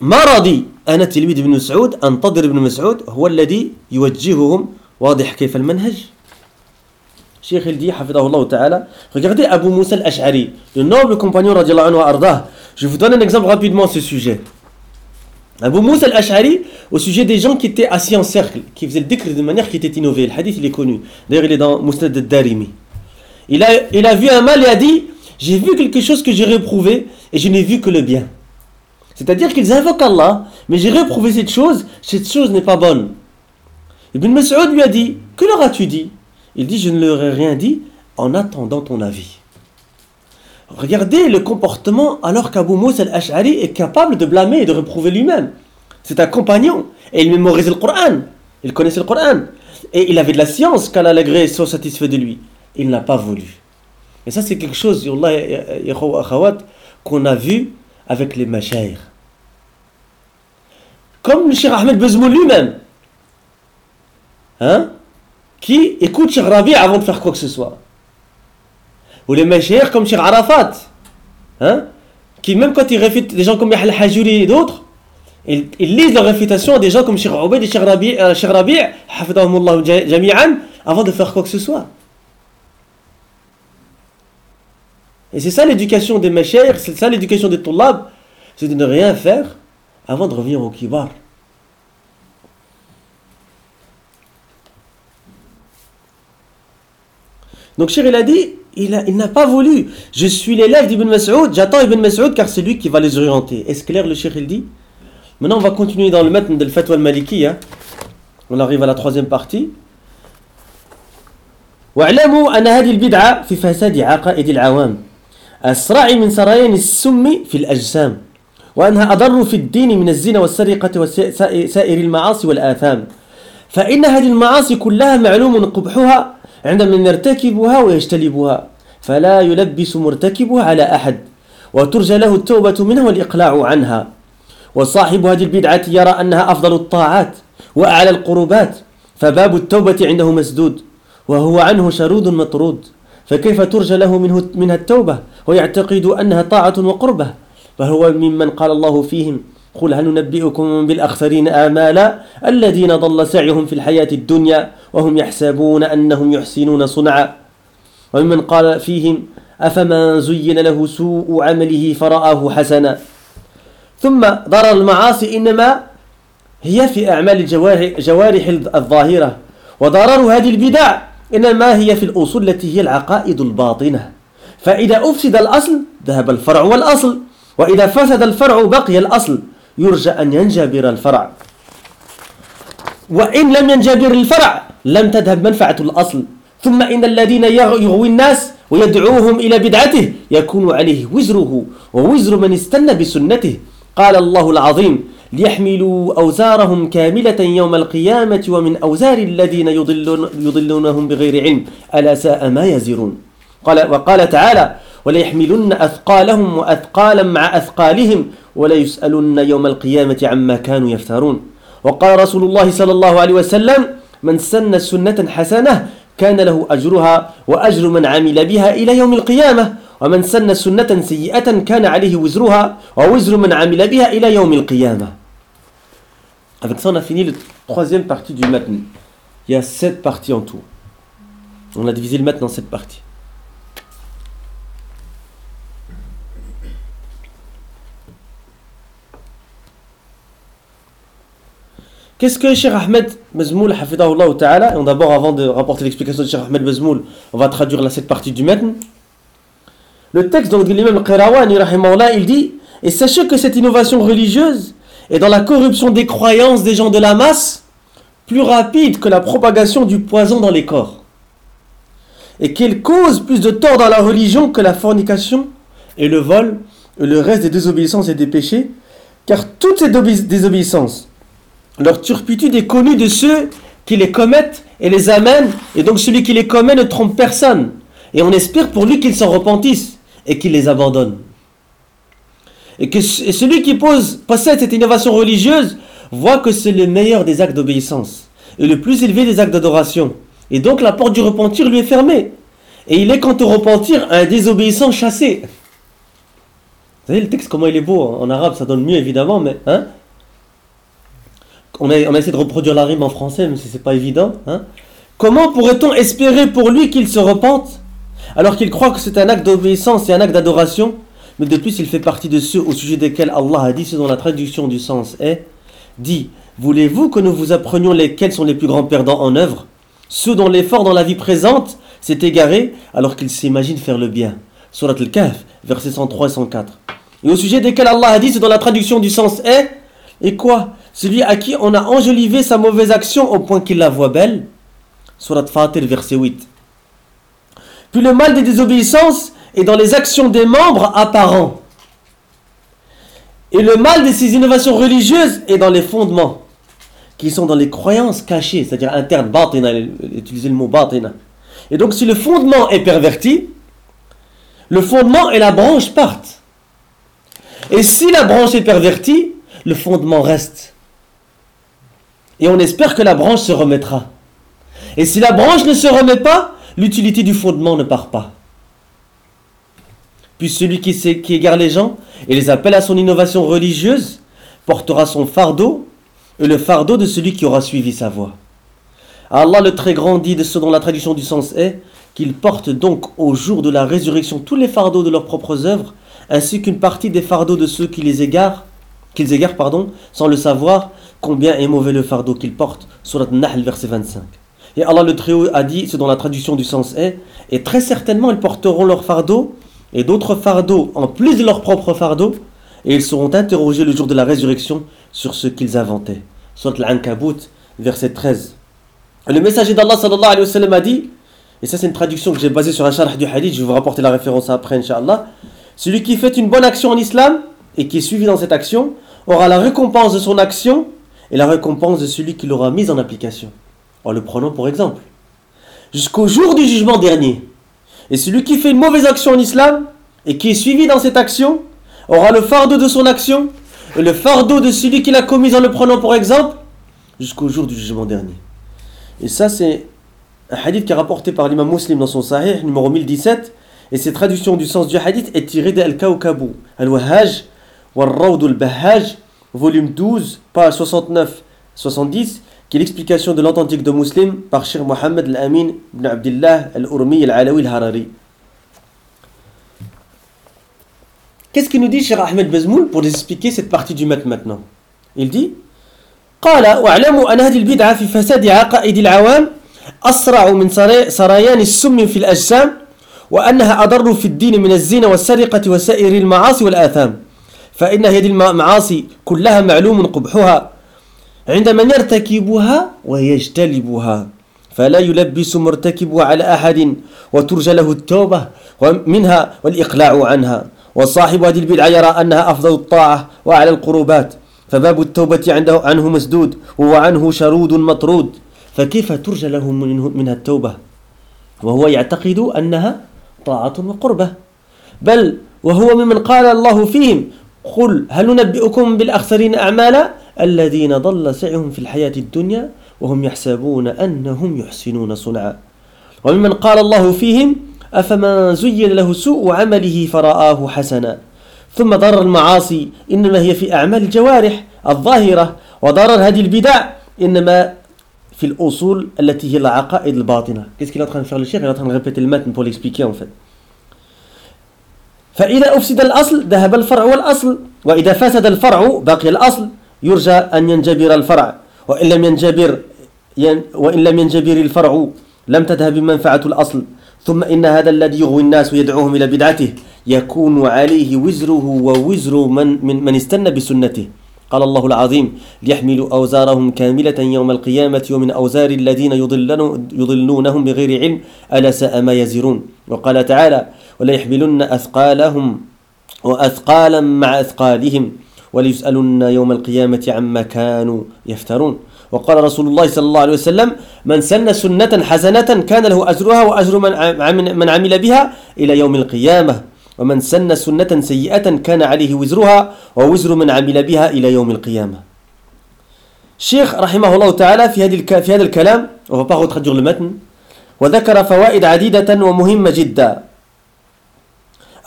ما راضي أنا تلميذ ابن مسعود؟ أنتظر ابن مسعود هو الذي يوجههم. واضح كيف المنهج؟ Cheikh il dit, Allah ta'ala, regardez Abu Moussa al-Ash'ari, le noble compagnon radiallahu anhu ardah. Je vous donne un exemple rapidement ce sujet. Abu Moussa al-Ash'ari, au sujet des gens qui étaient assis en cercle, qui faisaient le dhikr de manière qui était innovée. Le hadith, il est connu. D'ailleurs, il est dans Mousnad al-Darimi. Il a, il a vu un mal et a dit, j'ai vu quelque chose que j'ai réprouvé et je n'ai vu que le bien. C'est-à-dire qu'ils invoquent Allah, mais j'ai réprouvé cette chose, cette chose n'est pas bonne. Ibn Mas'ud lui a dit, que leur as-tu dit? Il dit, je ne leur ai rien dit en attendant ton avis. Regardez le comportement alors qu'Abu Moussa al-Ash'ari est capable de blâmer et de réprouver lui-même. C'est un compagnon et il mémorisait le Coran. Il connaissait le Coran. Et il avait de la science qu'Allah l'agré soit satisfait de lui. Il n'a pas voulu. Et ça, c'est quelque chose, qu'on a vu avec les machères. Comme le Cheikh Ahmed Bezmoul lui-même, hein, qui écoute Cheikh Rabi avant de faire quoi que ce soit. Ou les machères comme Cheikh Arafat, hein, qui même quand ils réfutent des gens comme Yahya al-Hajuri et d'autres, ils, lisent leur réfutation à des gens comme Cheikh Obeid et Cheikh Rabi, euh, jami'an, avant de faire quoi que ce soit. Et c'est ça l'éducation des machères, c'est ça l'éducation des tollab, c'est de ne rien faire avant de revenir au kibar. Donc Shir il a dit, il, n'a pas voulu. Je suis l'élève d'Ibn Mas'ud, j'attends Ibn Mas'ud car c'est lui qui va les orienter. Est-ce clair le Shir il dit Maintenant on va continuer dans le matin de Fatwa al-Maliki. Hein. On arrive à la troisième partie. واعلموا أن هذه البدعة في فساد عقائد العوام أسرع من سريان السم في الأجسام وأنها أضر في الدين من الزنا والسرقة وسائر المعاصي والآثام فإن هذه المعاصي كلها معلوم قبحها عندما يرتكبها ويجتلبها فلا يلبس مرتكبها على أحد وترجى له التوبة منها والإقلاع عنها. وصاحب هذه البدعة يرى أنها أفضل الطاعات وأعلى القربات فباب التوبة عنده مسدود وهو عنه شرود مطرود. فكيف ترجى له منه منها التوبة ويعتقد أنها طاعة وقربة؟ فهو ممن قال الله فيهم قل هل ننبئكم بالأخسرين آمالا الذين ضل سعيهم في الحياة الدنيا وهم يحسبون أنهم يحسنون صنعا وممن قال فيهم أفمن زين له سوء عمله فرآه حسنا ثم ضرر المعاصي إنما هي في أعمال الجوارح الظاهرة وضرر هذه البدع إنما هي في الأصول التي هي العقائد الباطنة فإذا أفسد الأصل ذهب الفرع والأصل وإذا فسد الفرع بقي الأصل يرجى أن ينجبر الفرع. وإن لم ينجبر الفرع لم تذهب منفعة الأصل. ثم إن الذين يغوي الناس ويدعوهم إلى بدعته يكون عليه وزره ووزر من استنى بسنته. قال الله العظيم ليحملوا أوزارهم كاملة يوم القيامة ومن أوزار الذين يضلون يضلونهم بغير علم. ألا ساء ما يزرون. قال وقال تعالى وليحملن أثقالهم وأثقالا مع أثقالهم ولا يسألن يوم القيامة عما كانوا يفترون وقال رسول الله صلى الله عليه وسلم من سن سنة حسنة كان له أجرها وأجر من عمل بها إلى يوم القيامة ومن سن سنة سيئة كان عليه وزرها ووزر من عمل بها إلى يوم القيامة Avec ça, on a fini la troisième partie du matin. Il y a sept parties en tout. On a divisé le matin dans cette partie. Qu'est-ce que Cheikh Ahmed Bezmoul, ta'ala, et d'abord avant de rapporter l'explication de Cheikh Ahmed Bezmoul, on va traduire cette partie du matin. Le texte donc, de l'imam Qirawani, il dit Et sachez que cette innovation religieuse est dans la corruption des croyances des gens de la masse plus rapide que la propagation du poison dans les corps. Et qu'elle cause plus de tort dans la religion que la fornication et le vol et le reste des désobéissances et des péchés, car toutes ces désobéissances, leur turpitude est connue de ceux qui les commettent et les amènent, et donc celui qui les commet ne trompe personne. Et on espère pour lui qu'il s'en repentisse et qu'il les abandonne. Et que celui qui possède cette innovation religieuse voit que c'est le meilleur des actes d'obéissance et le plus élevé des actes d'adoration. Et donc la porte du repentir lui est fermée. Et il est quant au repentir un désobéissant chassé. Vous savez le texte comment il est beau hein. en arabe ça donne mieux évidemment mais hein on a, essayé de reproduire la rime en français mais c'est pas évident hein Comment pourrait-on espérer pour lui qu'il se repente alors qu'il croit que c'est un acte d'obéissance et un acte d'adoration, mais de plus il fait partie de ceux au sujet desquels Allah a dit, ce dont la traduction du sens est, dit, voulez-vous que nous vous apprenions lesquels sont les plus grands perdants en œuvre? Ceux dont l'effort dans la vie présente s'est égaré alors qu'ils s'imaginent faire le bien. Surat al-Kahf, versets 103 et 104. Et au sujet desquels Allah a dit, ce dont la traduction du sens est, et quoi? Celui à qui on a enjolivé sa mauvaise action au point qu'il la voit belle? Surat Fatir, verset 8. Puis le mal des désobéissances est dans les actions des membres apparents. Et le mal de ces innovations religieuses est dans les fondements, qui sont dans les croyances cachées, c'est-à-dire internes, batina, utiliser le mot batina. Et donc si le fondement est perverti, le fondement et la branche partent. Et si la branche est pervertie, le fondement reste. Et on espère que la branche se remettra. Et si la branche ne se remet pas, l'utilité du fondement ne part pas. Puis celui qui, sait, égare les gens et les appelle à son innovation religieuse portera son fardeau et le fardeau de celui qui aura suivi sa voie. Allah le très grand dit de ce dont la tradition du sens est qu'ils portent donc au jour de la résurrection tous les fardeaux de leurs propres œuvres, ainsi qu'une partie des fardeaux de ceux qui les égarent, qu'ils égarent pardon, sans le savoir, combien est mauvais le fardeau qu'ils portent. Surat Nahl, verset 25. Et Allah le Très-Haut a dit, ce dont la traduction du sens est, et très certainement ils porteront leur fardeau et d'autres fardeaux en plus de leur propre fardeau, et ils seront interrogés le jour de la résurrection sur ce qu'ils inventaient. Soit l'Ankabut, verset 13. Le messager d'Allah sallallahu alayhi wa sallam a dit, et ça c'est une traduction que j'ai basée sur un sharh du hadith, je vais vous rapporter la référence après, inshallah. Celui qui fait une bonne action en islam et qui est suivi dans cette action aura la récompense de son action et la récompense de celui qui l'aura mise en application en le prenant pour exemple. Jusqu'au jour du jugement dernier. Et celui qui fait une mauvaise action en islam et qui est suivi dans cette action aura le fardeau de son action et le fardeau de celui qui l'a commise en le prenant pour exemple jusqu'au jour du jugement dernier. Et ça, c'est un hadith qui est rapporté par l'imam muslim dans son sahih, numéro 1017. Et cette traduction du sens du hadith est tirée d'Al-Kawkabu, Al-Wahhaj, Wal-Rawd al-Bahhaj, volume 12, page 69-70 qui est l'explication de l'authentique de Muslim par Cheikh Mohammed al-Amin ibn Abdullah al-Urmi al-Alawi al-Harari. Qu'est-ce qu'il nous dit Cheikh Ahmed Bezmoul pour expliquer cette partie du maître maintenant Il dit قال واعلموا أن هذه البدعة في فساد عقائد العوام أسرع من سريان السم في الأجسام وأنها أضر في الدين من الزنا والسرقة وسائر المعاصي والآثام فإن هذه المعاصي كلها معلوم قبحها. عند من يرتكبها ويجتلبها. فلا يلبس مرتكبها على أحد وترجى له التوبة منها والإقلاع عنها. وصاحب هذه البدعة يرى أنها أفضل الطاعة وأعلى القربات. فباب التوبة عنده عنه مسدود وهو عنه شرود مطرود. فكيف ترجى له منها التوبة؟ وهو يعتقد أنها طاعة وقربة. بل وهو ممن قال الله فيهم قل هل ننبئكم بالأخسرين أعمالا؟ الذين ضل سعهم في الحياة الدنيا وهم يحسبون أنهم يحسنون صنعا. وممن قال الله فيهم أفمن زين له سوء عمله فرآه حسنا. ثم ضرر المعاصي إنما هي في أعمال الجوارح الظاهرة. وضرر هذه البدع إنما في الأصول التي هي العقائد الباطنة. Qu'est-ce qu'il est en train de faire le fait. فإذا أفسد الأصل ذهب الفرع والأصل وإذا فسد الفرع بقي الأصل يرجى أن ينجبر الفرع. وإن لم ينجبر وإن لم ينجبر الفرع لم تذهب منفعة الأصل. ثم إن هذا الذي يغوي الناس ويدعوهم إلى بدعته يكون عليه وزره ووزر من, من, من استنى بسنته. قال الله العظيم ليحملوا أوزارهم كاملة يوم القيامة ومن أوزار الذين يضلونهم بغير علم ألا ساء ما يزرون؟ وقال تعالى ولا يحملن أثقالهم وأثقالا مع أثقالهم وليسألن يوم القيامة عما كانوا يفترون. وقال رسول الله صلى الله عليه وسلم من سن سنة حسنة كان له أجرها وأجر من, عمل بها إلى يوم القيامة. ومن سن سنة سيئة كان عليه وزرها ووزر من عمل بها إلى يوم القيامة. الشيخ رحمه الله تعالى في هذه في هذا الكلام وذكر فوائد عديدة ومهمة جدا.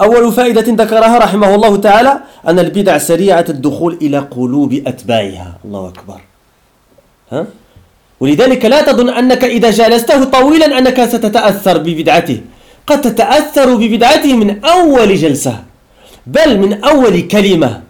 أول فائدة ذكرها رحمه الله تعالى أن البدع سريعة الدخول إلى قلوب أتباعها. الله أكبر. ها؟ ولذلك لا تظن أنك إذا جالسته طويلا أنك ستتأثر ببدعته. قد تتأثر ببدعته من أول جلسة بل من أول كلمة.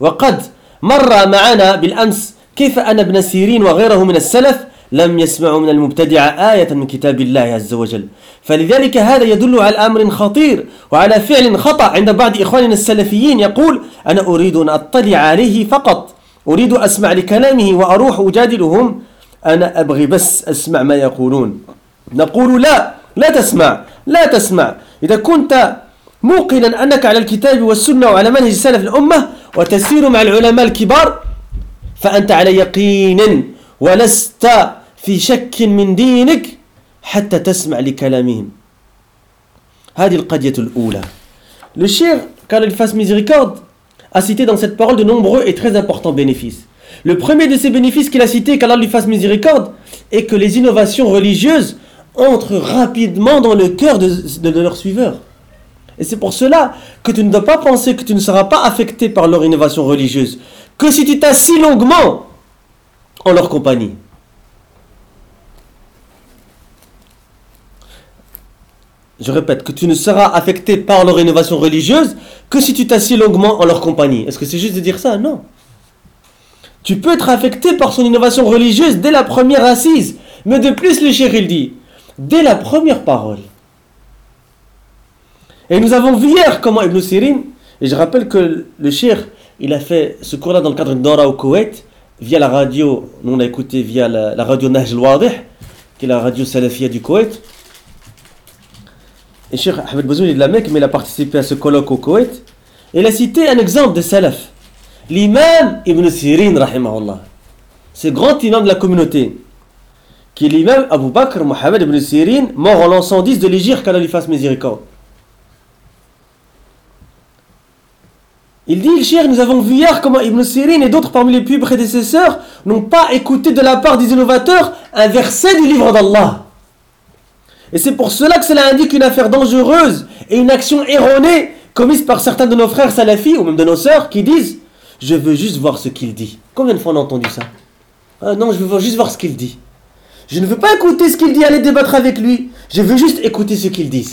وقد مر معنا بالأمس كيف أن ابن سيرين وغيره من السلف لم يسمعوا من المبتدع آية من كتاب الله عز وجل. فلذلك هذا يدل على أمر خطير وعلى فعل خطأ عند بعض إخواننا السلفيين. يقول أنا أريد أن أطلع عليه فقط. أريد أسمع لكلامه وأروح أجادلهم. أنا أبغي بس أسمع ما يقولون. نقول لا لا تسمع لا تسمع. إذا كنت موقنا أنك على الكتاب والسنة وعلى منهج سلف الأمة وتسير مع العلماء الكبار فأنت على يقين ولست في شك من دينك حتى تسمع لكلامهم هذه القضية الأولى Le cher Carl fasse miséricorde a cité dans cette parole de nombreux et très importants bénéfices. Le premier de ces bénéfices qu'il a cité, qu'Allah lui fasse miséricorde, est que les innovations religieuses entrent rapidement dans le cœur de, de, de leurs suiveurs. Et c'est pour cela que tu ne dois pas penser que tu ne seras pas affecté par leur innovation religieuse, que si tu t'assis longuement en leur compagnie. Je répète, que tu ne seras affecté par leur innovation religieuse que si tu t'assis longuement en leur compagnie. Est-ce que c'est juste de dire ça? Non. Tu peux être affecté par son innovation religieuse dès la première assise. Mais de plus, le chéri dit, dès la première parole. Et nous avons vu hier comment Ibn Sirin, et je rappelle que le cher, il a fait ce cours-là dans le cadre de Dora au Koweït, via la radio, nous on a écouté via la, la radio Nahj al qui est la radio salafia du Koweït. Et Cheikh Ahmed Bozoun est de la Mecque, mais il a participé à ce colloque au Koweït. Il a cité un exemple de salaf. L'imam Ibn Sirin, rahimahullah. Ce grand imam de la communauté. Qui est l'imam Abu Bakr Mohamed Ibn Sirin, mort en l'an 110 de l'Égypte, qu'Allah lui fasse. Il dit, cher, nous avons vu hier comment Ibn Sirin et d'autres parmi les plus prédécesseurs n'ont pas écouté de la part des innovateurs un verset du livre d'Allah. Et c'est pour cela que cela indique une affaire dangereuse et une action erronée commise par certains de nos frères salafis ou même de nos sœurs qui disent Je veux juste voir ce qu'il dit. Combien de fois on a entendu ça? Ah Non, je veux juste voir ce qu'il dit. Je ne veux pas écouter ce qu'il dit, aller débattre avec lui. Je veux juste écouter ce qu'il dit.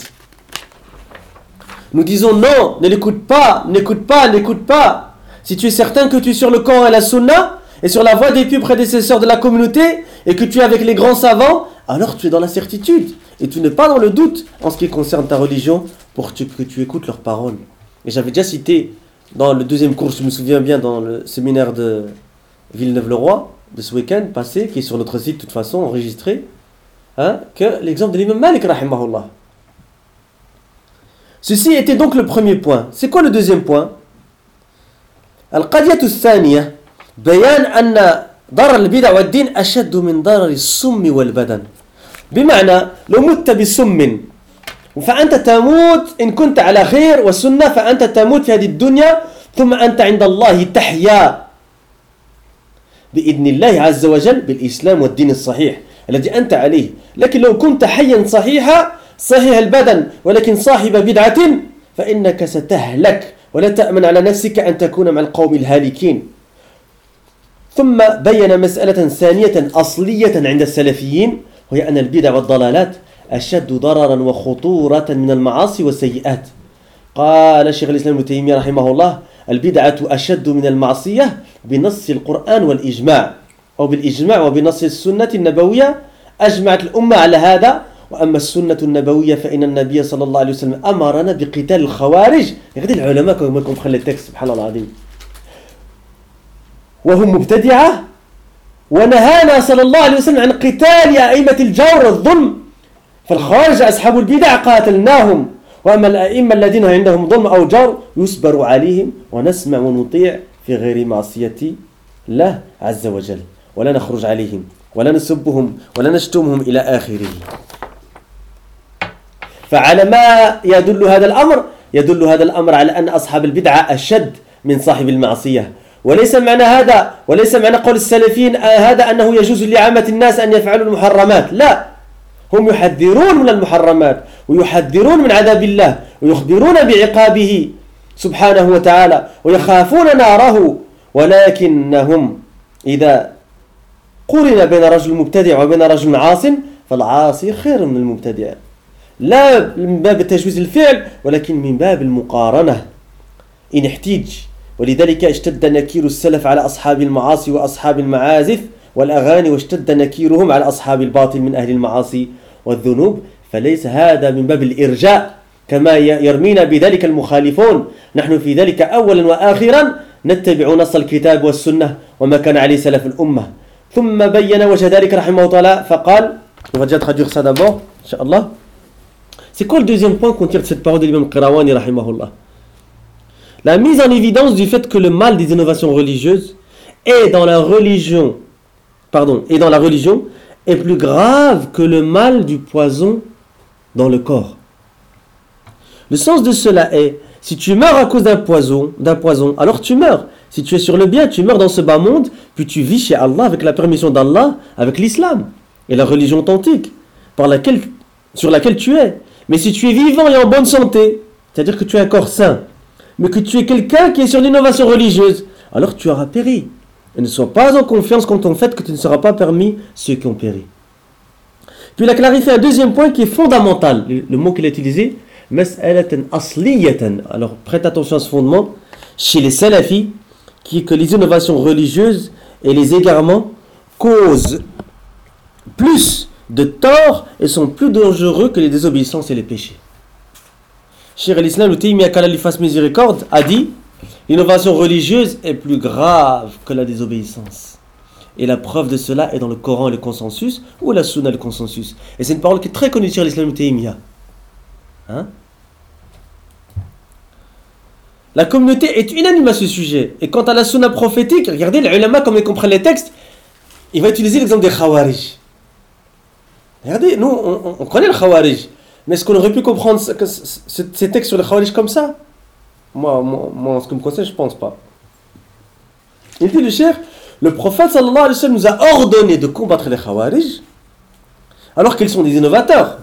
Nous disons non, ne l'écoute pas, n'écoute pas, n'écoute pas. Si tu es certain que tu es sur le Coran et la Sunna, et sur la voie des plus prédécesseurs de la communauté, et que tu es avec les grands savants, alors tu es dans la certitude et tu n'es pas dans le doute en ce qui concerne ta religion pour que tu écoutes leurs paroles. Et j'avais déjà cité dans le deuxième cours, je me souviens bien, dans le séminaire de Villeneuve-le-Roi de ce week-end passé, qui est sur notre site de toute façon enregistré, hein, que l'exemple de l'imam Malik, rahimahullah. Ceci était donc le premier point. C'est quoi le deuxième point? Al bayan anna ضرر البدع والدين أشد من ضرر السم والبدن. بمعنى لو مت بسم فأنت تموت إن كنت على خير والسنة فأنت تموت في هذه الدنيا ثم أنت عند الله تحيا. بإذن الله عز وجل بالإسلام والدين الصحيح الذي أنت عليه. لكن لو كنت حيا صحيحا صحيح البدن ولكن صاحب بدعة فإنك ستهلك ولا تأمن على نفسك أن تكون مع القوم الهالكين. ثم بين مسألة ثانية أصلية عند السلفيين وهي أن البدع والضلالات أشد ضررا وخطورة من المعاصي والسيئات. قال شيخ الإسلام ابن تيمية رحمه الله البدعة أشد من المعصية بنص القرآن والإجماع أو بالإجماع وبنص السنة النبوية. أجمعت الأمة على هذا وأما السنة النبوية فإن النبي صلى الله عليه وسلم أمرنا بقتال الخوارج. يقول العلماء كما يكون خلي التكست سبحان الله العظيم. وهم مبتدعة ونهانا صلى الله عليه وسلم عن قتال أئمة الجور والظلم فالخوارج أصحاب البدع قاتلناهم وأما الأئمة الذين عندهم ظلم أو جور يسبر عليهم ونسمع ونطيع في غير معصية الله عز وجل. ولا نخرج عليهم ولا نسبهم ولا نشتمهم إلى آخره. فعلى ما يدل هذا الأمر يدل هذا الأمر على أن أصحاب البدعة أشد من صاحب المعصية. وليس معنى هذا وليس معنى قول السلفيين هذا أنه يجوز لعامة الناس أن يفعلوا المحرمات. لا. هم يحذرون من المحرمات ويحذرون من عذاب الله ويخبرون بعقابه سبحانه وتعالى ويخافون ناره. ولكنهم إذا قرن بين رجل مبتدع وبين رجل عاص فالعاصي خير من المبتدع. لا من باب تجويز الفعل ولكن من باب المقارنة. إن احتيج ولذلك اشتد نكير السلف على أصحاب المعاصي وأصحاب المعازف والأغاني واشتد نكيرهم على أصحاب الباطل من أهل المعاصي والذنوب. فليس هذا من باب الإرجاء كما يرمينا بذلك المخالفون. نحن في ذلك أولا وآخرا نتبع نص الكتاب والسنة وما كان عليه سلف الأمة. ثم بين وجه ذلك رحمه الله فقال on va déjà traduire ça d'abord Inch'Allah c'est quoi le deuxième point qu'on tire de cette parole de l'imam La mise en évidence du fait que le mal des innovations religieuses est dans la religion, pardon, et dans la religion est plus grave que le mal du poison dans le corps. Le sens de cela est si tu meurs à cause d'un poison, d'un poison, alors tu meurs. Si tu es sur le bien, tu meurs dans ce bas monde, puis tu vis chez Allah avec la permission d'Allah, avec l'islam et la religion authentique sur laquelle tu es. Mais si tu es vivant et en bonne santé, c'est-à-dire que tu as un corps sain, mais que tu es quelqu'un qui est sur l'innovation religieuse, alors tu auras péri. Et ne sois pas en confiance quant au fait que tu ne seras pas permis ceux qui ont péri. Puis il a clarifié un deuxième point qui est fondamental, le, mot qu'il a utilisé, alors prête attention à ce fondement, chez les salafis, qui est que les innovations religieuses et les égarements causent plus de tort et sont plus dangereux que les désobéissances et les péchés. Cheikh l'Islam, le fasse miséricorde, a dit L'innovation religieuse est plus grave que la désobéissance. Et la preuve de cela est dans le Coran et le consensus, ou la Sunna et le consensus. Et c'est une parole qui est très connue sur l'islam Taymiyyah. Hein? La communauté est unanime à ce sujet. Et quant à la Sunna prophétique, regardez les ulama comme ils comprennent les textes, il va utiliser l'exemple des Khawarij. Regardez, nous on, connaît le Khawarij. Mais est-ce qu'on aurait pu comprendre ces textes sur les Khawarij comme ça? Moi, moi, en ce qui me concerne, je ne pense pas. Il dit le cher, le prophète sallallahu nous a ordonné de combattre les Khawarij alors qu'ils sont des innovateurs.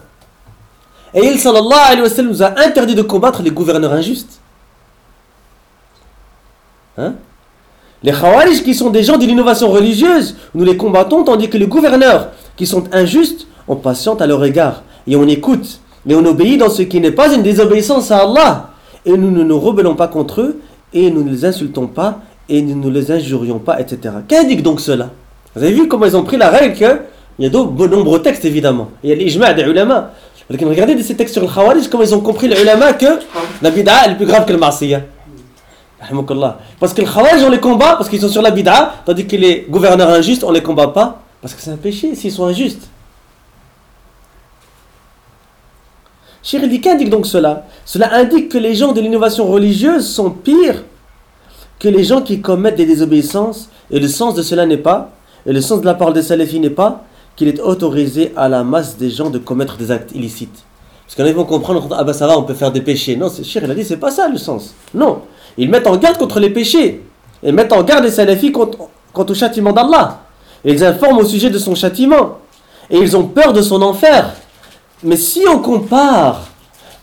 Et il sallallahu alayhi wa sallam nous a interdit de combattre les gouverneurs injustes. Hein? Les Khawarij qui sont des gens de l'innovation religieuse, nous les combattons tandis que les gouverneurs qui sont injustes, on patiente à leur égard et on écoute mais on obéit dans ce qui n'est pas une désobéissance à Allah. Et nous ne nous rebellons pas contre eux, et nous ne les insultons pas, et nous ne les injurions pas, etc. Qu'indique donc cela? Vous avez vu comment ils ont pris la règle que il y a de nombreux textes évidemment. Il y a l'ijma' des ulama. Regardez ces textes sur le khawarij, comment ils ont compris les ulama que la bid'a est plus grave que le ma'siyah. Parce que le khawarij on les combat parce qu'ils sont sur la bid'a, tandis que les gouverneurs injustes on les combat pas parce que c'est un péché s'ils sont injustes. Chéridi indique donc cela? Cela indique que les gens de l'innovation religieuse sont pires que les gens qui commettent des désobéissances. Et le sens de cela n'est pas, et le sens de la parole des salafis n'est pas qu'il est autorisé à la masse des gens de commettre des actes illicites. Parce qu'on vont comprendre, ah ben ça va, on peut faire des péchés. Non, c'est il a dit, c'est pas ça le sens. Non. Ils mettent en garde contre les péchés. Ils mettent en garde les salafis contre, contre au châtiment d'Allah. Ils informent au sujet de son châtiment. Et ils ont peur de son enfer. Mais si on compare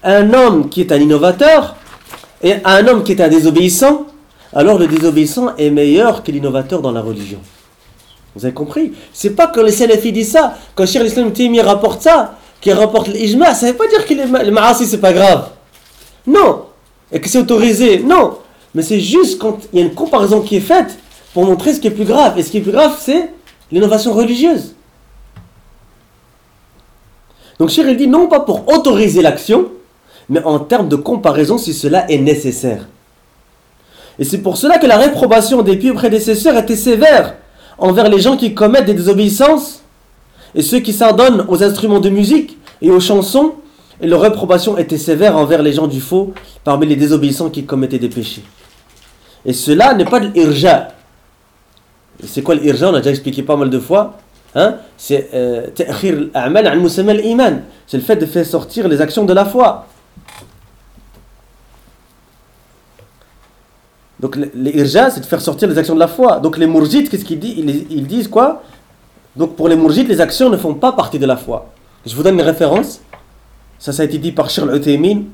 un homme qui est un innovateur et un homme qui est un désobéissant, alors le désobéissant est meilleur que l'innovateur dans la religion. Vous avez compris? C'est pas quand les salafis disent ça, quand Cheikh l'Islam Timi rapporte ça, qui rapporte l'ijma, ça veut pas dire que le ma'asi c'est pas grave. Non Et que c'est autorisé. Non Mais c'est juste quand il y a une comparaison qui est faite pour montrer ce qui est plus grave. Et ce qui est plus grave, c'est l'innovation religieuse. Donc Cheikh il dit non pas pour autoriser l'action, mais en termes de comparaison si cela est nécessaire. Et c'est pour cela que la réprobation des pieux prédécesseurs était sévère envers les gens qui commettent des désobéissances et ceux qui s'adonnent aux instruments de musique et aux chansons, et leur réprobation était sévère envers les gens du faux parmi les désobéissants qui commettaient des péchés. Et cela n'est pas de l'irja. C'est quoi l'irja? On a déjà expliqué pas mal de fois. Hein? C'est euh, C'est le fait de faire sortir les actions de la foi. Donc l'irja, c'est de faire sortir les actions de la foi. Donc les mourjites, qu'est-ce qu'ils disent ils, disent quoi? Donc pour les mourjites, les actions ne font pas partie de la foi. Je vous donne une référence. Ça, ça a été dit par Shirl Uthaymin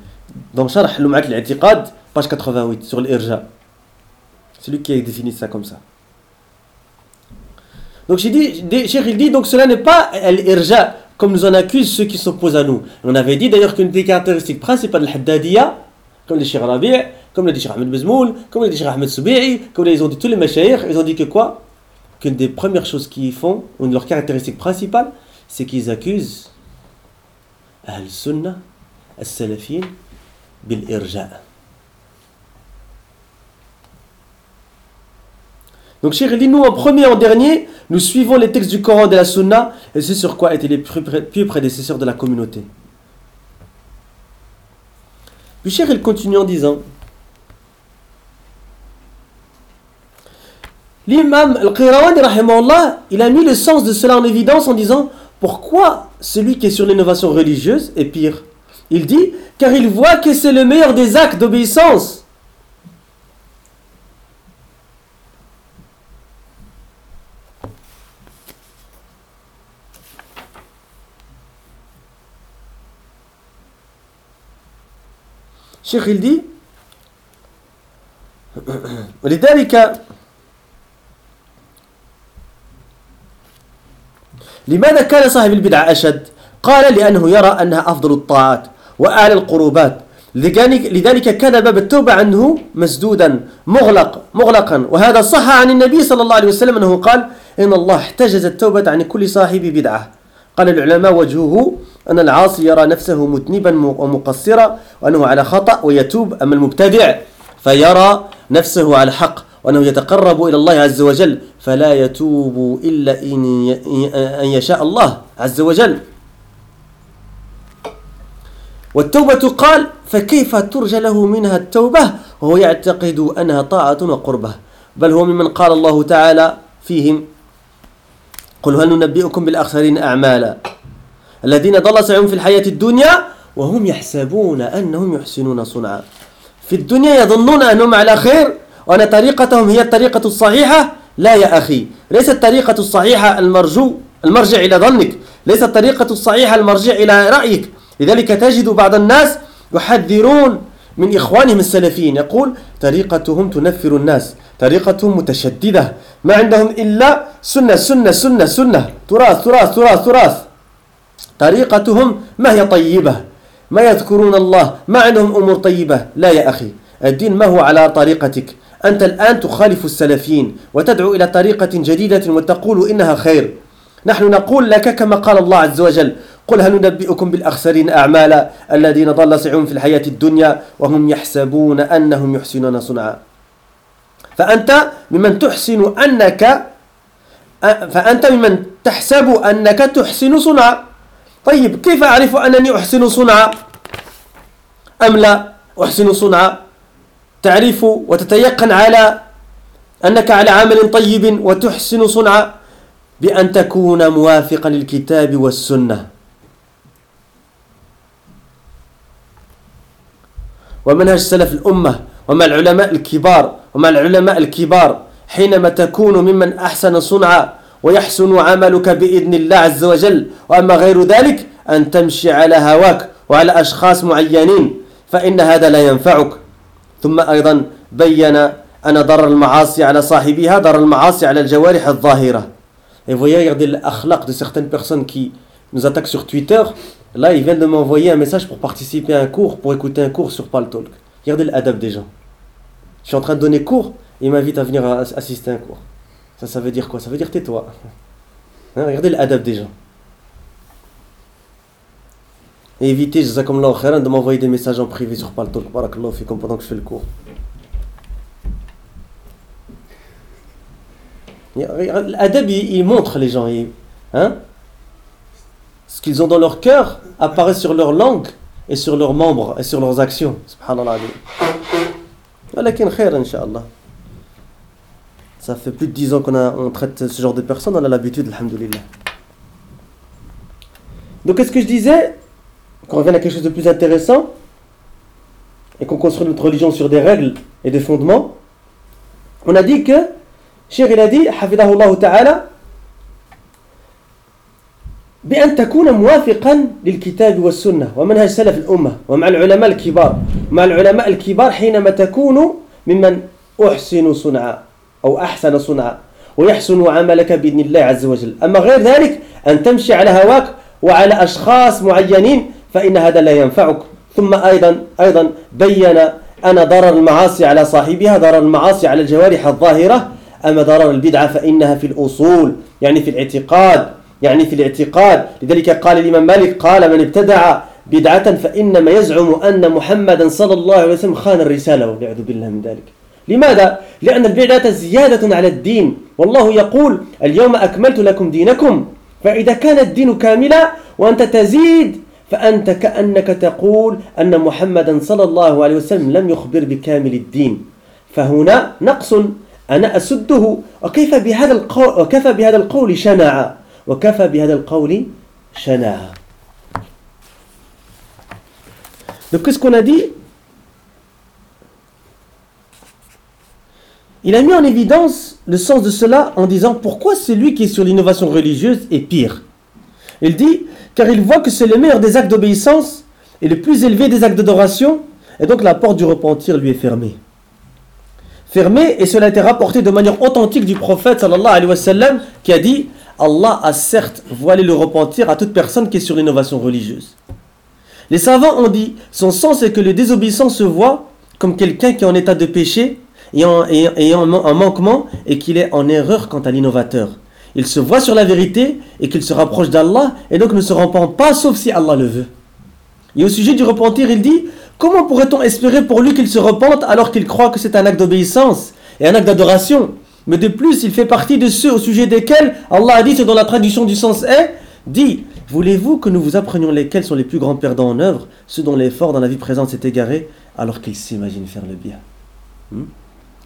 dans Sharh Lum'at al-I'tiqad, page 88, sur l'irja. C'est lui qui a défini ça comme ça. Donc j'ai dit, il dit, donc cela n'est pas l'irja, comme nous en accusent ceux qui s'opposent à nous. On avait dit d'ailleurs qu'une des caractéristiques principales de l'Haddadiyya, comme les Cheikh Rabi', comme l'a dit Cheikh Ahmed Bezmoul, comme l'a dit Ahmed Soubi'i, comme ils ont dit tous les mashayikh, ils ont dit que quoi? Qu'une des premières choses qu'ils font, une de leurs caractéristiques principales, c'est qu'ils accusent Ahl-Sunnah, Al-Salafin, bil-Irja'. Donc Cheikh dit, nous en premier en dernier, nous suivons les textes du Coran et de la Sunna, et c'est sur quoi étaient les plus prédécesseurs de la communauté. Puis Cheikh il continue en disant L'imam Al-Qirawani, il a mis le sens de cela en évidence en disant Pourquoi celui qui est sur l'innovation religieuse est pire? Il dit Car il voit que c'est le meilleur des actes d'obéissance. شيخ il dit ولذلك لماذا كان صاحب البدعة أشد؟ قال لأنه يرى أنها أفضل الطاعات وأعلى القربات. لذلك كان باب التوبة عنه مسدودا مغلق مغلقا. وهذا صح عن النبي صلى الله عليه وسلم أنه قال إن الله احتجز التوبة عن كل صاحب بدعة. قال العلماء وجهه أن العاصي يرى نفسه مذنبا ومقصرا وأنه على خطأ ويتوب أما المبتدع فيرى نفسه على حق وأنه يتقرب إلى الله عز وجل فلا يتوب إلا إن يشاء الله عز وجل. والتوبة قال فكيف ترجى له منها التوبة؟ وهو يعتقد أنها طاعة وقربة. بل هو ممن قال الله تعالى فيهم قل هل ننبئكم بالأخسرين أعمالا؟ الذين ضل سعيهم في الحياة الدنيا وهم يحسبون أنهم يحسنون صنعا. في الدنيا يظنون أنهم على خير وأن طريقتهم هي الطريقة الصحيحة. لا يا أخي ليست الطريقة الصحيحة المرجو المرجع إلى ظنك. ليست الطريقة الصحيحة المرجع إلى رأيك. لذلك تجد بعض الناس يحذرون من إخوانهم السلفيين. يقول طريقتهم تنفر الناس طريقتهم متشددة. ما عندهم إلا سنة سنة سنة سنة. تراث تراث تراث تراث. طريقتهم ما هي طيبة؟ ما يذكرون الله؟ ما عندهم أمور طيبة؟ لا يا أخي. الدين ما هو على طريقتك؟ أنت الآن تخالف السلفيين وتدعو إلى طريقة جديدة وتقول إنها خير. نحن نقول لك كما قال الله عز وجل قل هل ننبئكم بالأخسرين أعمالا الذين ضل سعهم في الحياة الدنيا وهم يحسبون أنهم يحسنون صنعا فأنت ممن تحسن أنك فأنت ممن تحسب أنك تحسن صنعا طيب كيف أعرف أنني أحسن صنعا أم لا أحسن صنعا تعرف وتتيقن على أنك على عمل طيب وتحسن صنعا بأن تكون موافقا للكتاب والسنة. ومنهج سلف الأمة ومع العلماء الكبار ومع العلماء الكبار حينما تكون ممن أحسن صنعا ويحسن عملك بإذن الله عز وجل وأما غير ذلك أن تمشي على هواك وعلى أشخاص معينين فإن هذا لا ينفعك ثم أيضا بين أن ضر المعاصي على صاحبها ضر المعاصي على الجوارح الظاهرة Et voyez, regardez l'akhlaq de certaines personnes qui nous attaquent sur Twitter. Là, ils viennent de m'envoyer un message pour participer à un cours, pour écouter un cours sur Paltalk. Regardez l'adab des gens. Je suis en train de donner cours, et ils m'invitent à venir assister à un cours. Ça, ça veut dire quoi? Ça veut dire tais-toi. Hein, regardez l'adab des gens. Et évitez, de m'envoyer des messages en privé sur Paltalk, pendant que je fais le cours. L'adab, il, montre les gens. hein? Ce qu'ils ont dans leur cœur apparaît sur leur langue et sur leurs membres et sur leurs actions. Subhanallah. Ça fait plus de 10 ans qu'on on traite ce genre de personnes, on a l'habitude, alhamdoulilah. Donc, qu'est-ce que je disais Qu'on revienne à quelque chose de plus intéressant et qu'on construit notre religion sur des règles et des fondements. On a dit que الشيخ الذي حفظه الله تعالى بأن تكون موافقا للكتاب والسنة ومنهج سلف الأمة ومع العلماء الكبار مع العلماء الكبار حينما تكون ممن أحسن صنعا أو أحسن صنعا ويحسن عملك بإذن الله عز وجل. أما غير ذلك أن تمشي على هواك وعلى أشخاص معينين فإن هذا لا ينفعك. ثم أيضا أيضا بين أن ضرر المعاصي على صاحبها ضرر المعاصي على الجوارح الظاهرة. أما ضرر البدعة فإنها في الأصول يعني في الاعتقاد يعني في الاعتقاد. لذلك قال الإمام مالك قال من ابتدع بدعة فإنما يزعم أن محمدا صلى الله عليه وسلم خان الرسالة والعياذ بالله من ذلك. لماذا؟ لأن البدعة زيادة على الدين. والله يقول اليوم أكملت لكم دينكم فإذا كان الدين كاملا وأنت تزيد فأنت كأنك تقول أن محمدا صلى الله عليه وسلم لم يخبر بكامل الدين. فهنا نقص. أنا أسده. وكيف بهذا القول وكفى بهذا القول شنعا وكفى بهذا القول شنعا Donc qu'est-ce qu'on a dit Il a mis en évidence le sens de cela en disant pourquoi celui qui est sur l'innovation religieuse est pire? Il dit car il voit que c'est le meilleur des actes d'obéissance et le plus élevé des actes d'adoration et donc la porte du repentir lui est fermée fermé et cela a été rapporté de manière authentique du prophète sallallahu alayhi wa sallam qui a dit Allah a certes voilé le repentir à toute personne qui est sur l'innovation religieuse. Les savants ont dit son sens est que le désobéissant se voit comme quelqu'un qui est en état de péché et en, et, en, manquement et qu'il est en erreur quant à l'innovateur. Il se voit sur la vérité et qu'il se rapproche d'Allah et donc ne se repent pas sauf si Allah le veut. Et au sujet du repentir, il dit Comment pourrait-on espérer pour lui qu'il se repente alors qu'il croit que c'est un acte d'obéissance et un acte d'adoration? Mais de plus, il fait partie de ceux au sujet desquels Allah a dit, ce dont la traduction du sens est, dit, voulez-vous que nous vous apprenions lesquels sont les plus grands perdants en œuvre, ceux dont l'effort dans la vie présente s'est égaré alors qu'ils s'imaginent faire le bien? Hmm?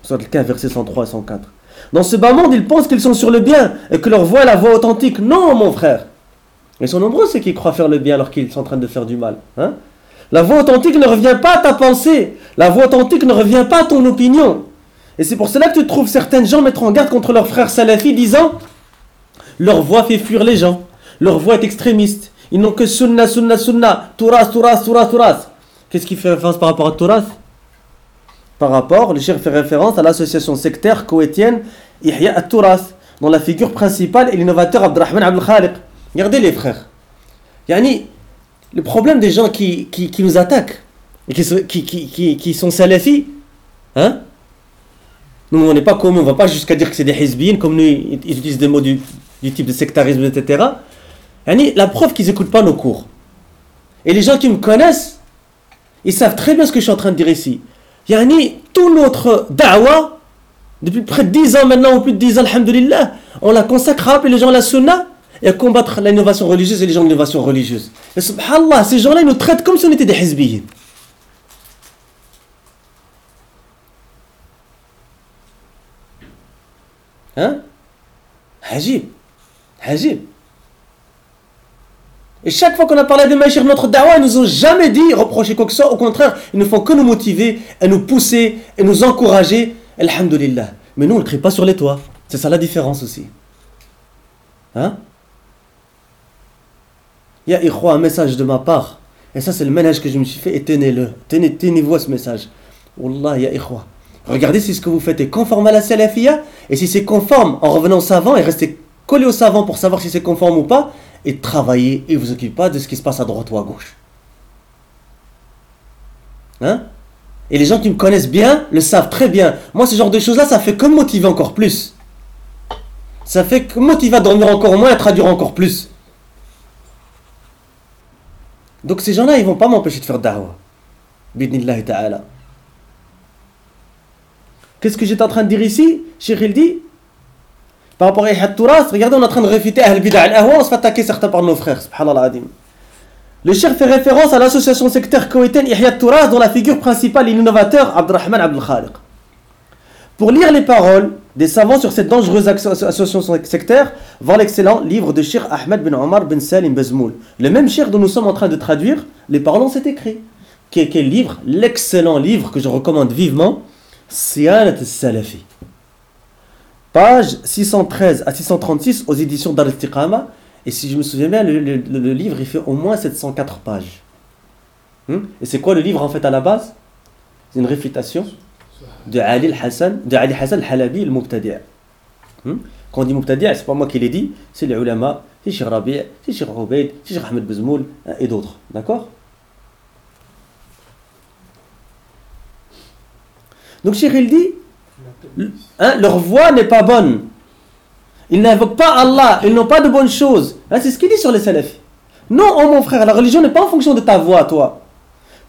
Soit le cas, verset 103 et 104. Dans ce bas monde, ils pensent qu'ils sont sur le bien et que leur voix est la voix authentique. Non, mon frère. Ils sont nombreux ceux qui croient faire le bien alors qu'ils sont en train de faire du mal. Hein? La voix authentique ne revient pas à ta pensée. La voix authentique ne revient pas à ton opinion. Et c'est pour cela que tu trouves certaines gens mettre en garde contre leurs frères salafis disant leur voix fait fuir les gens. Leur voix est extrémiste. Ils n'ont que sunna, sunna, sunna. Touras, touras, touras, touras. Qu'est-ce qui fait référence par rapport à touras? Par rapport, le cher fait référence à l'association sectaire coétienne Ihya at-Touras, dont la figure principale est l'innovateur Abdurrahman Abdul Khaliq. Regardez les frères. Yani, le problème des gens qui, qui, qui nous attaquent et qui, qui, qui sont salafis, hein nous on n'est pas commun, on ne va pas jusqu'à dire que c'est des hizbines, comme nous ils utilisent des mots du, du type de sectarisme, etc. la preuve qu'ils n'écoutent pas nos cours. Et les gens qui me connaissent, ils savent très bien ce que je suis en train de dire ici. Yani, tout notre da'wah, depuis près de 10 ans maintenant, ou plus de 10 ans, alhamdulillah, on la consacre à appeler les gens à la sunna, et à combattre l'innovation religieuse et les gens de l'innovation religieuse. Et subhanallah, ces gens-là, ils nous traitent comme si on était des hizbiyin. Hein? Hajib. Hajib. Et chaque fois qu'on a parlé de Maïchir, notre dawa, ils nous ont jamais dit, reprocher quoi que ce soit. Au contraire, ils ne font que nous motiver, et nous pousser, et nous encourager. Alhamdulillah. Mais nous, on ne crie pas sur les toits. C'est ça la différence aussi. Hein? Il y a un message de ma part. Et ça, c'est le ménage que je me suis fait. Et tenez-le. Tenez, tenez-vous à ce message. Wallah, ya Regardez si ce que vous faites est conforme à la salafia. Et si c'est conforme, en revenant savant et restez collez aux savants pour savoir si c'est conforme ou pas, et travaillez et vous occupez pas de ce qui se passe à droite ou à gauche. Hein? Et les gens qui me connaissent bien le savent très bien. Moi, ce genre de choses-là, ça fait que me motiver encore plus. Ça fait que me motiver à dormir encore moins et à traduire encore plus. Donc ces gens-là, ils vont pas m'empêcher de faire da'wah. Bidnillahi ta'ala. Qu'est-ce que j'étais en train de dire ici? Cheikh dit par rapport à Touras, regardez, on est en train de réfuter Ahl Bid'a al-Ahwa, on se fait attaquer certains par nos frères, subhanallah adim. Le Cheikh fait référence à l'association sectaire koweïtaine Ihya Touras, dont la figure principale est l'innovateur Abdurrahman Abdel Khaliq. Pour lire les paroles des savants sur cette dangereuse association sectaire, voir l'excellent livre de Cheikh Ahmed bin Omar bin Salim Bezmoul. Le même Cheikh dont nous sommes en train de traduire les paroles cet écrit. Quel livre? L'excellent livre que je recommande vivement, Siyanat al-Salafi page 613 à 636 aux éditions Istiqama. Et si je me souviens bien, le, livre il fait au moins 704 pages. Hmm? Et c'est quoi le livre en fait à la base? C'est une réfutation de Ali Hassan, de Ali Hassan al-Halabi al-Mubtadi'. Hmm? Quand on dit Mubtadi', c'est pas moi qui l'ai dit, c'est les ulama, c'est Cheikh Rabi', c'est Cheikh c'est Cheikh Ahmed Bezmoul hein, et d'autres. D'accord? Donc Cheikh il dit Hein, leur voix n'est pas bonne. Ils n'invoquent pas Allah, ils n'ont pas de bonnes choses. Hein, c'est ce qu'il dit sur les salafis. Non, oh mon frère, la religion n'est pas en fonction de ta voix, toi.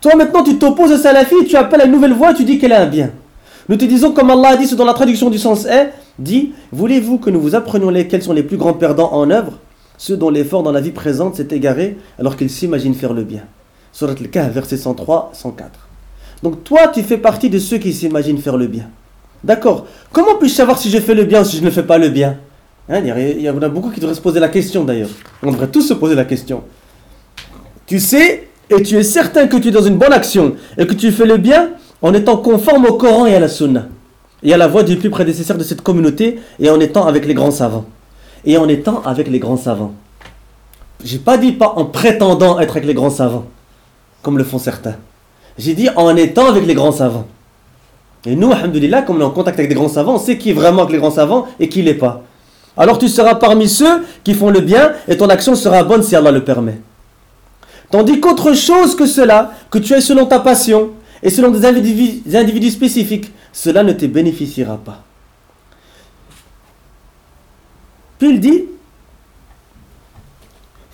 Toi maintenant, tu t'opposes aux salafis, tu appelles à une nouvelle voix, tu dis qu'elle est un bien. Nous te disons, comme Allah a dit, c'est dans la traduction du sens est, dit Voulez-vous que nous vous apprenions lesquels sont les plus grands perdants en œuvre? Ceux dont l'effort dans la vie présente s'est égaré alors qu'ils s'imaginent faire le bien. Surat al-Kahf, verset 103, 104. Donc toi, tu fais partie de ceux qui s'imaginent faire le bien. D'accord. Comment puis-je savoir si je fais le bien ou si je ne fais pas le bien hein, Il y, en a beaucoup qui devraient se poser la question d'ailleurs. On devrait tous se poser la question. Tu sais et tu es certain que tu es dans une bonne action et que tu fais le bien en étant conforme au Coran et à la Sunna et à la voix du plus prédécesseur de cette communauté et en étant avec les grands savants. Et en étant avec les grands savants. J'ai pas dit pas en prétendant être avec les grands savants, comme le font certains. J'ai dit en étant avec les grands savants. Et nous, alhamdoulilah, comme on est en contact avec des grands savants, on sait qui est vraiment avec les grands savants et qui l'est pas. Alors tu seras parmi ceux qui font le bien et ton action sera bonne si Allah le permet. Tandis qu'autre chose que cela, que tu es selon ta passion et selon des individus, spécifiques, cela ne te bénéficiera pas. Puis il dit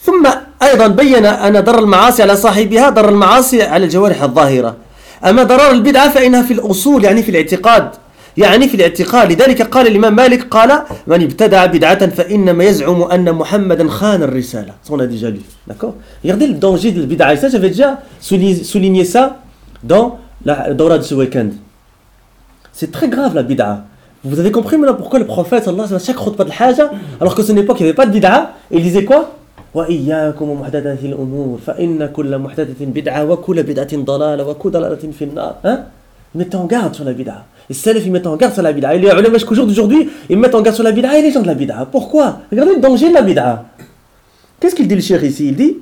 ثم أيضا بين أن ضرر المعاصي على صاحبها ضرر المعاصي على الجوارح الظاهرة أما ضرار البدعة فإنها في الأصول يعني في الاعتقاد. يعني في الاعتقاد. لذلك قال الإمام مالك قال من ابتدع بدعة فإنما يزعم أن محمدا خان الرسالة. صنع دي جالي داكو يغدي الدونجي دي البدعة يسا جافي جا سوليني سا دون دورة دي سويكند سي تخي غراف لا بدعة. Vous avez compris maintenant pourquoi le prophète, Allah, à chaque fois de pas de haja, alors que ce n'est pas qu'il n'y avait pas de bid'a, il disait quoi? وإياكم ومحدثات الأمور فإن كل محدثة بدعة وكل بدعة ضلالة وكل ضلالة في النار hein Ils mettent en garde sur la bid'a. Les salafs, ils mettent en garde sur la bid'a. Et les ulama jusqu'au jour d'aujourd'hui, ils mettent en garde sur la bid'a et les gens de la bid'a. Pourquoi Regardez le danger de la bid'a. Qu'est-ce qu'il dit le cheikh ici Il dit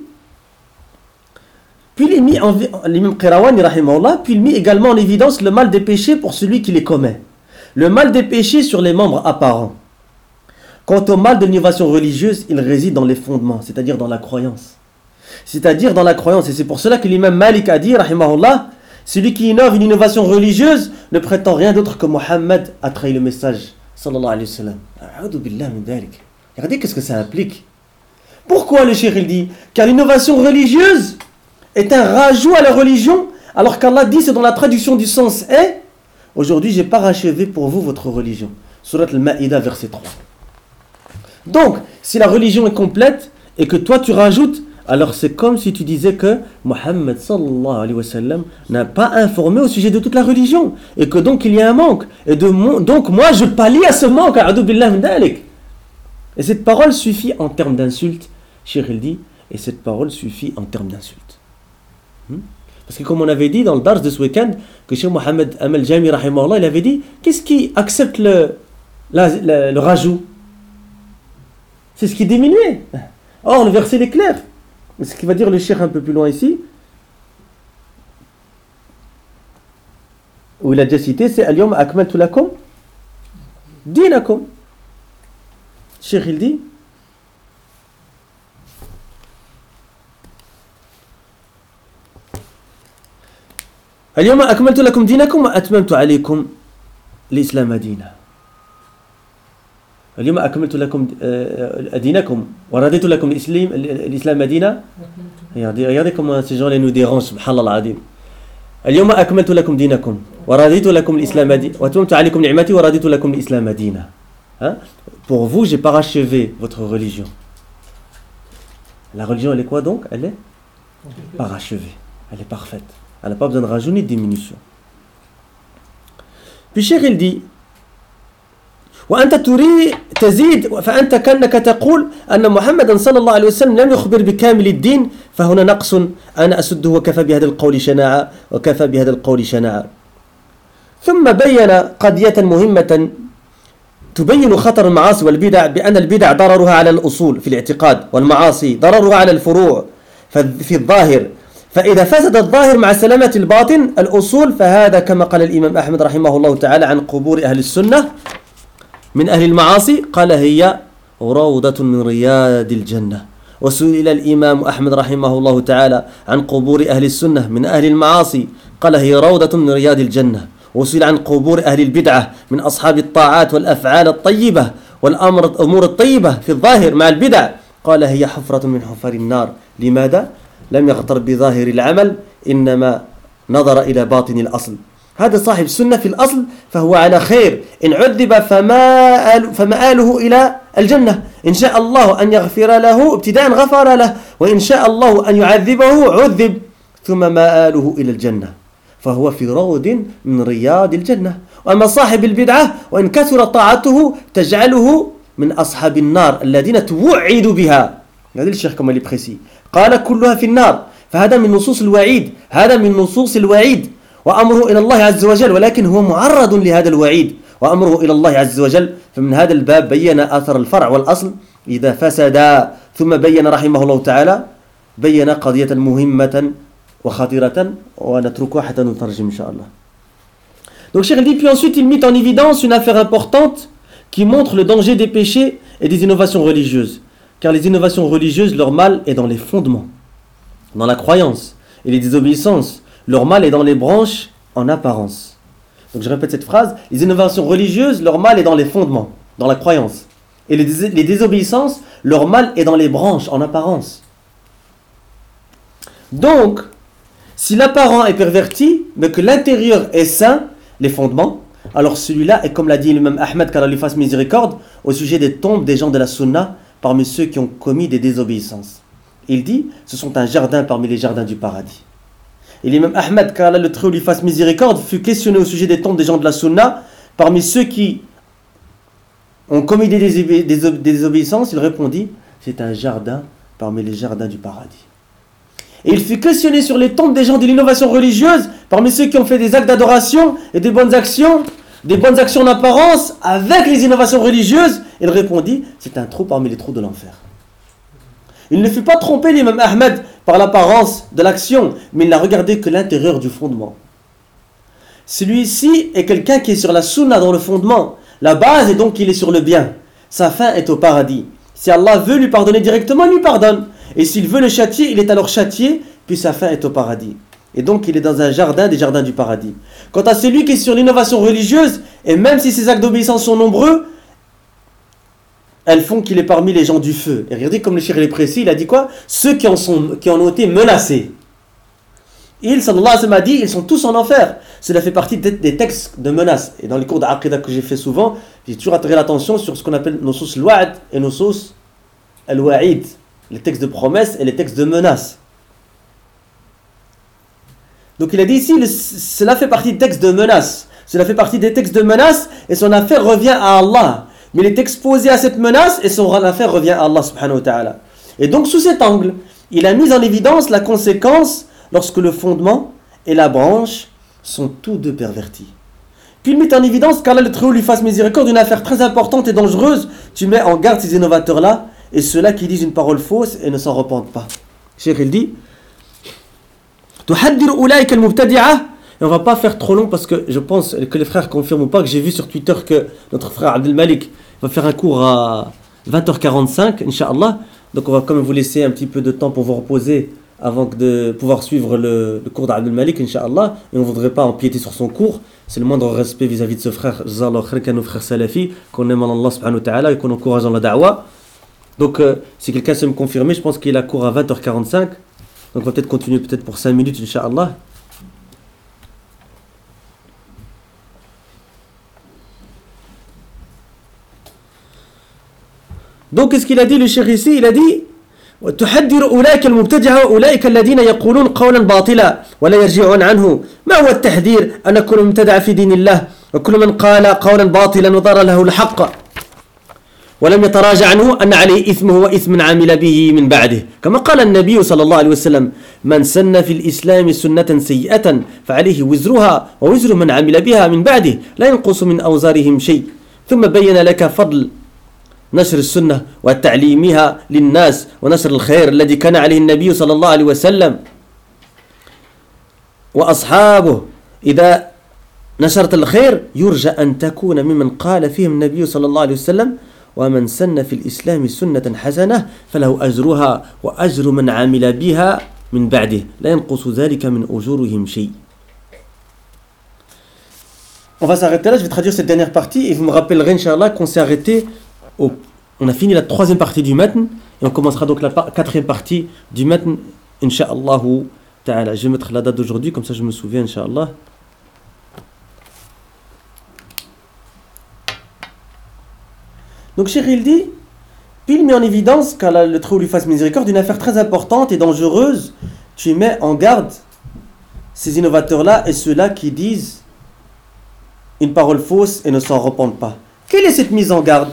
puis il mit en l'imam Qirawani rahimahullah, puis il mit également en évidence le mal des péchés pour celui qui les commet. Le mal des péchés sur les membres apparents. Quant au mal de l'innovation religieuse, il réside dans les fondements, c'est-à-dire dans la croyance. C'est-à-dire dans la croyance. Et c'est pour cela que l'imam Malik a dit, rahimahullah, celui qui innove une innovation religieuse ne prétend rien d'autre que Mohammed a trahi le message. Sallallahu alayhi wa. Regardez qu'est-ce que ça implique. Pourquoi le il dit Car l'innovation religieuse est un rajout à la religion, alors qu'Allah dit, c'est dans la traduction du sens est, aujourd'hui j'ai parachevé pour vous votre religion. Surat al-Ma'ida, verset 3. Donc, si la religion est complète et que toi tu rajoutes, alors c'est comme si tu disais que Mohammed n'a pas informé au sujet de toute la religion et que donc il y a un manque. Et donc moi je pallie à ce manque. Et cette parole suffit en termes d'insulte, Cheikh dit, et cette parole suffit en termes d'insulte. Hmm? Parce que comme on avait dit dans le Dars de ce week-end, que Cheikh Mohammed Amal Jami, il avait dit, qu'est-ce qui accepte le, le rajout? c'est ce qui est diminué. Or, le verset est clair. Ce qui va dire le cher un peu plus loin ici, où il a déjà cité, c'est Al-Yom Akmaltu lakum dinakum. Cheikh il dit اليوم أكملت لكم دينكم وأتممت عليكم الإسلام دينا اليوم أكملت لكم آه، آه، دينكم ورديت لكم الإسلام الإسلام دينه رياضيكم سي جون لي نو ديرون سبحان الله العظيم. اليوم أكملت لكم دينكم ورديت لكم الإسلام دي وتمت عليكم نعمتي ورديت لكم الإسلام دينه ها؟ بور فو جي باراشيفي فوتر ريليجيون لا ريليجيون اللي كوا دونك اللي باراشيفي اللي بارفيت أنا a pas besoin de rajouter diminution. وأنت تريد تزيد فأنت كأنك تقول أن محمدا صلى الله عليه وسلم لم يخبر بكامل الدين فهنا نقص. أنا أسده وكفى بهذا القول شناعة وكفى بهذا القول شناعة. ثم بين قضية مهمة تبين خطر المعاصي والبدع بأن البدع ضررها على الأصول في الاعتقاد والمعاصي ضررها على الفروع في الظاهر. فإذا فسد الظاهر مع سلامة الباطن الأصول فهذا كما قال الإمام أحمد رحمه الله تعالى عن قبور أهل السنة من أهل المعاصي؟ قال هي روضة من رياض الجنة. وسئل الإمام أحمد رحمه الله تعالى عن قبور أهل السنة من أهل المعاصي. قال هي روضة من رياض الجنة. وسئل عن قبور أهل البدعة من أصحاب الطاعات والأفعال الطيبة والأمر الأمور الطيبة في الظاهر مع البدع. قال هي حفرة من حفر النار. لماذا؟ لم يغتر بظاهر العمل إنما نظر إلى باطن الأصل. هذا صاحب السنة في الأصل فهو على خير. إن عذب فمآل فمآله إلى الجنة. إن شاء الله أن يغفر له ابتداء غفر له. وإن شاء الله أن يعذبه عذب. ثم مآله إلى الجنة. فهو في روض من رياض الجنة. وأما صاحب البدعة وإن كثر طاعته تجعله من أصحاب النار الذين توعد بها. هذا الشيخ كما بريسي قال كلها في النار. فهذا من نصوص الوعيد. هذا من نصوص الوعيد. وأمره إلى الله عز وجل ولكن هو معرض لهذا الوعيد وأمره إلى الله عز وجل فمن هذا الباب بين أثر الفرع والأصل إذا فسد ثم بين رحمه الله تعالى بين قضية مهمة وخطيرة ونتركها حتى نترجم إن شاء الله Donc Cheikh dit, puis ensuite il mit en évidence une affaire importante qui montre le danger des péchés et des innovations religieuses. Car les innovations religieuses, leur mal est dans les fondements, dans la croyance. Et les désobéissances, leur mal est dans les branches en apparence. Donc je répète cette phrase, les innovations religieuses, leur mal est dans les fondements, dans la croyance. Et les, désobéissances, leur mal est dans les branches en apparence. Donc, si l'apparent est perverti, mais que l'intérieur est sain, les fondements, alors celui-là est comme l'a dit l'imam Ahmed, qu'Allah lui fasse miséricorde, au sujet des tombes des gens de la sunna, parmi ceux qui ont commis des désobéissances. Il dit, ce sont un jardin parmi les jardins du paradis. Et l'imam Ahmed, qu'Allah le Très lui fasse miséricorde, fut questionné au sujet des tombes des gens de la sunna, parmi ceux qui ont commis des, désobéissances, il répondit, c'est un jardin parmi les jardins du paradis. Et il fut questionné sur les tombes des gens de l'innovation religieuse, parmi ceux qui ont fait des actes d'adoration et des bonnes actions, des bonnes actions d'apparence avec les innovations religieuses. Il répondit, c'est un trou parmi les trous de l'enfer. Il ne fut pas trompé, l'imam Ahmed, par l'apparence de l'action, mais il n'a regardé que l'intérieur du fondement. Celui-ci est quelqu'un qui est sur la sunna dans le fondement. La base est donc qu'il est sur le bien. Sa fin est au paradis. Si Allah veut lui pardonner directement, il lui pardonne. Et s'il veut le châtier, il est alors châtié, puis sa fin est au paradis. Et donc il est dans un jardin des jardins du paradis. Quant à celui qui est sur l'innovation religieuse, et même si ses actes d'obéissance sont nombreux, elles font qu'il est parmi les gens du feu. Et regardez comme le shir est précis, il a dit quoi? Ceux qui en, sont, qui en ont été menacés. Il, sallallahu alayhi wa dit, ils sont tous en enfer. Cela fait partie des, textes de menaces. Et dans les cours d'Aqidah que j'ai fait souvent, j'ai toujours attiré l'attention sur ce qu'on appelle nos sources l'wa'd et nos sources al-wa'id les textes de promesses et les textes de menaces. Donc il a dit ici, cela fait partie des textes de menaces. Cela fait partie des textes de menaces et son affaire revient à Allah. Mais il est exposé à cette menace et son affaire revient à Allah subhanahu wa ta'ala. Et donc sous cet angle, il a mis en évidence la conséquence lorsque le fondement et la branche sont tous deux pervertis. Puis il met en évidence qu'Allah le Très-Haut lui fasse miséricorde d'une affaire très importante et dangereuse. Tu mets en garde ces innovateurs-là et ceux-là qui disent une parole fausse et ne s'en repentent pas. Cheikh il dit et on va pas faire trop long parce que je pense que les frères confirment ou pas que j'ai vu sur Twitter que notre frère Abdel Malik va faire un cours à 20h45, Inch'Allah. Donc on va quand même vous laisser un petit peu de temps pour vous reposer avant de pouvoir suivre le, cours d'Abdel Malik, Inch'Allah. Et on ne voudrait pas empiéter sur son cours. C'est le moindre respect vis-à-vis de ce frère, nos frères salafi, qu'on aime en Allah subhanahu et qu'on encourage dans la da'wah. Donc euh, si quelqu'un sait me confirmer, je pense qu'il a cours à 20h45. Donc on va peut-être continuer peut-être pour 5 minutes, Inch'Allah. Qu'est-ce qu'il a dit le cheikh ici? Il a dit أولئك المبتدعة أولئك الذين يقولون قولا باطلا ولا يرجعون عنه ما هو التحذير أن كل مبتدع في دين الله وكل من قال قولا باطلا وضر له الحق ولم يتراجع عنه أن عليه إثمه وإثم عامل به من بعده كما قال النبي صلى الله عليه وسلم من سن في الإسلام سنة سيئة فعليه وزرها ووزر من عمل بها من بعده لا ينقص من أوزارهم شيء ثم بين لك فضل نشر السنة وتعليمها للناس ونشر الخير الذي كان عليه النبي صلى الله عليه وسلم. وأصحابه إذا نشرت الخير يرجى أن تكون ممن قال فيهم النبي صلى الله عليه وسلم ومن سن في الإسلام سنة حسنة فله أجرها وأجر من عمل بها من بعده. لا ينقص ذلك من أجورهم شيء. On va s'arrêter là, je vais traduire cette dernière partie et vous me rappellerez, Inch'Allah, qu'on s'est arrêté on a fini la troisième partie du matn et on commencera donc la quatrième partie du matn, Inch'Allah. Je vais mettre la date d'aujourd'hui, comme ça je me souviens, Inch'Allah. Donc Cheikh il dit, il met en évidence qu'Allah le Très lui fasse miséricorde d'une affaire très importante et dangereuse. Tu mets en garde ces innovateurs-là et ceux-là qui disent une parole fausse et ne s'en repentent pas. Quelle est cette mise en garde?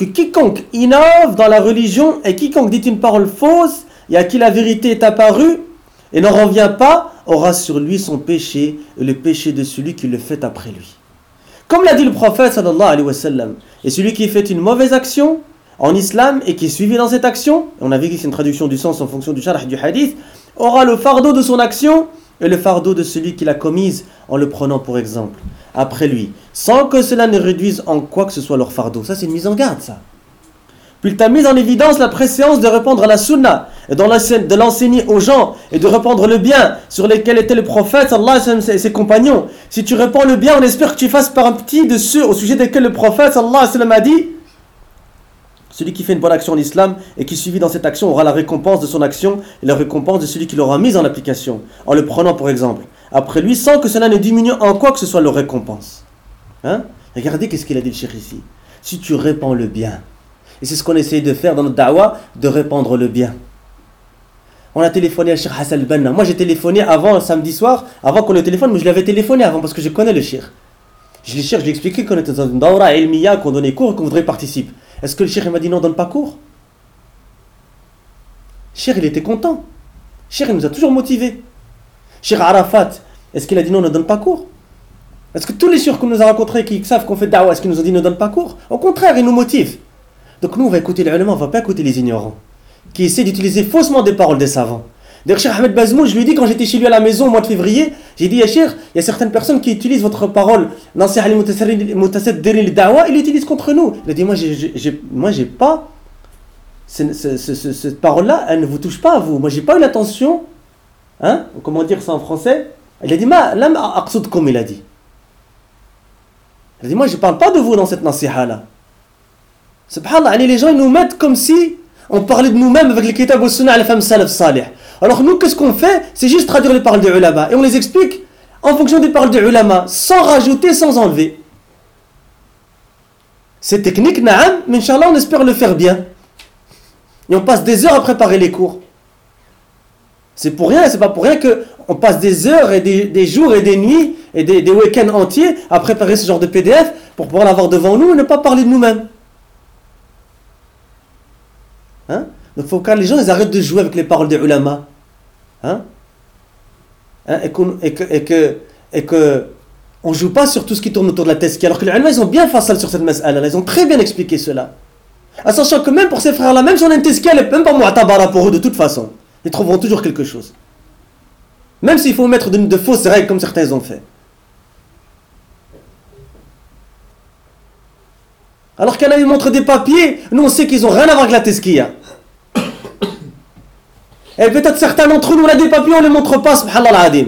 Que quiconque innove dans la religion et quiconque dit une parole fausse et à qui la vérité est apparue et n'en revient pas, aura sur lui son péché et le péché de celui qui le fait après lui. Comme l'a dit le prophète et celui qui fait une mauvaise action en islam et qui est suivi dans cette action, on a vu que c'est une traduction du sens en fonction du sharh du hadith, aura le fardeau de son action et le fardeau de celui qui l'a commise en le prenant pour exemple après lui, sans que cela ne réduise en quoi que ce soit leur fardeau. Ça, c'est une mise en garde, ça. Puis t'a mis en évidence la préséance de répondre à la sunna, et de l'enseigner aux gens, et de répondre le bien sur lesquels était le prophète Allah et ses compagnons. Si tu réponds le bien, on espère que tu fasses partie de ceux au sujet desquels le prophète Allah a dit celui qui fait une bonne action en islam et qui suivi dans cette action aura la récompense de son action et la récompense de celui qui l'aura mise en application, en le prenant pour exemple après lui sans que cela ne diminue en quoi que ce soit leur récompense. Hein? Regardez qu'est-ce qu'il a dit le cheikh ici. Si tu répands le bien, et c'est ce qu'on essaie de faire dans notre da'wah, de répandre le bien. On a téléphoné à Cheikh Hassan Benna. Moi j'ai téléphoné avant samedi soir, avant qu'on le téléphone, mais je l'avais téléphoné avant parce que je connais le cheikh. Je je lui ai expliqué qu'on était dans une daura ilmiya, qu'on donnait cours et qu'on voudrait participer. Est-ce que le cheikh m'a dit non, donne pas cours? Cheikh il était content. Cheikh il nous a toujours motivés. Cheikh Arafat, est-ce qu'il a dit non, ne donne pas cours? Est-ce que tous les chers qu'on nous a rencontrés qui savent qu'on fait da'wah, est-ce qu'ils nous ont dit ne donne pas cours? Au contraire, ils nous motivent. Donc nous, on va écouter les ulama, on va pas écouter les ignorants, qui essaient d'utiliser faussement des paroles des savants. D'ailleurs, Cheikh Ahmed Bazmou, je lui ai dit quand j'étais chez lui à la maison au mois de février, j'ai dit, Cheikh, il y a certaines personnes qui utilisent votre parole, Nasir le Dawa, ils l'utilisent contre nous. Il a dit, moi, j'ai, moi, j'ai pas, cette parole-là, elle ne vous touche pas vous. Moi, j'ai pas eu l'intention Hein Comment dire ça en français? Il a dit Ma lam comme il a dit. Il a dit Moi, je parle pas de vous dans cette nasiha là. Subhanallah, les gens ils nous mettent comme si on parlait de nous-mêmes avec les kitab al sunnah la femme salaf salih. Alors nous, qu'est-ce qu'on fait? C'est juste traduire les paroles des ulama. Et on les explique en fonction des paroles des ulama, sans rajouter, sans enlever. C'est technique, naam, mais Inch'Allah, on espère le faire bien. Et on passe des heures à préparer les cours. C'est pour rien, c'est pas pour rien qu'on passe des heures et des, jours et des nuits et des, week-ends entiers à préparer ce genre de PDF pour pouvoir l'avoir devant nous et ne pas parler de nous-mêmes. Hein? Donc il faut que les gens ils arrêtent de jouer avec les paroles des ulama. Hein? hein? Et, que, et, que, on joue pas sur tout ce qui tourne autour de la teskiyah. Alors que les ulama ils ont bien fait sur cette mas'ala. Ils ont très bien expliqué cela. À sachant que même pour ces frères-là, même si on a une teskiyah, elle n'est même pas mu'tabara pour eux de toute façon. Ils trouveront toujours quelque chose. Même s'il faut mettre de, fausses règles comme certains ont fait. Alors qu'un ami montre des papiers, nous on sait qu'ils n'ont rien à voir avec la teskia. Et peut-être certains d'entre nous, on a des papiers, on ne les montre pas, subhanallah al-adim.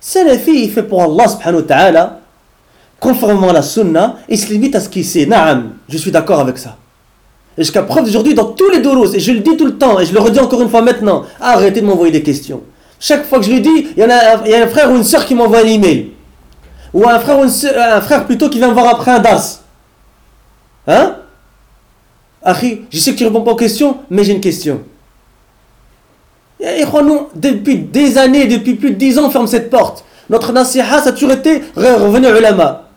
Salafi, il fait pour Allah subhanahu wa ta'ala, conformément à la sunna, il se limite à ce qu'il sait. Naam, je suis d'accord avec ça. Et jusqu'à preuve d'aujourd'hui, dans tous les doros, et je le dis tout le temps, et je le redis encore une fois maintenant, arrêtez de m'envoyer des questions. Chaque fois que je le dis, il y, a, un frère ou une soeur qui m'envoie un email. Ou un frère ou une un frère plutôt qui vient me voir après un das. Hein? Akhi, je sais que tu ne réponds pas aux questions, mais j'ai une question. Et nous, depuis des années, depuis plus de dix ans, on ferme cette porte. Notre nasiha, ça a toujours été revenir ulama.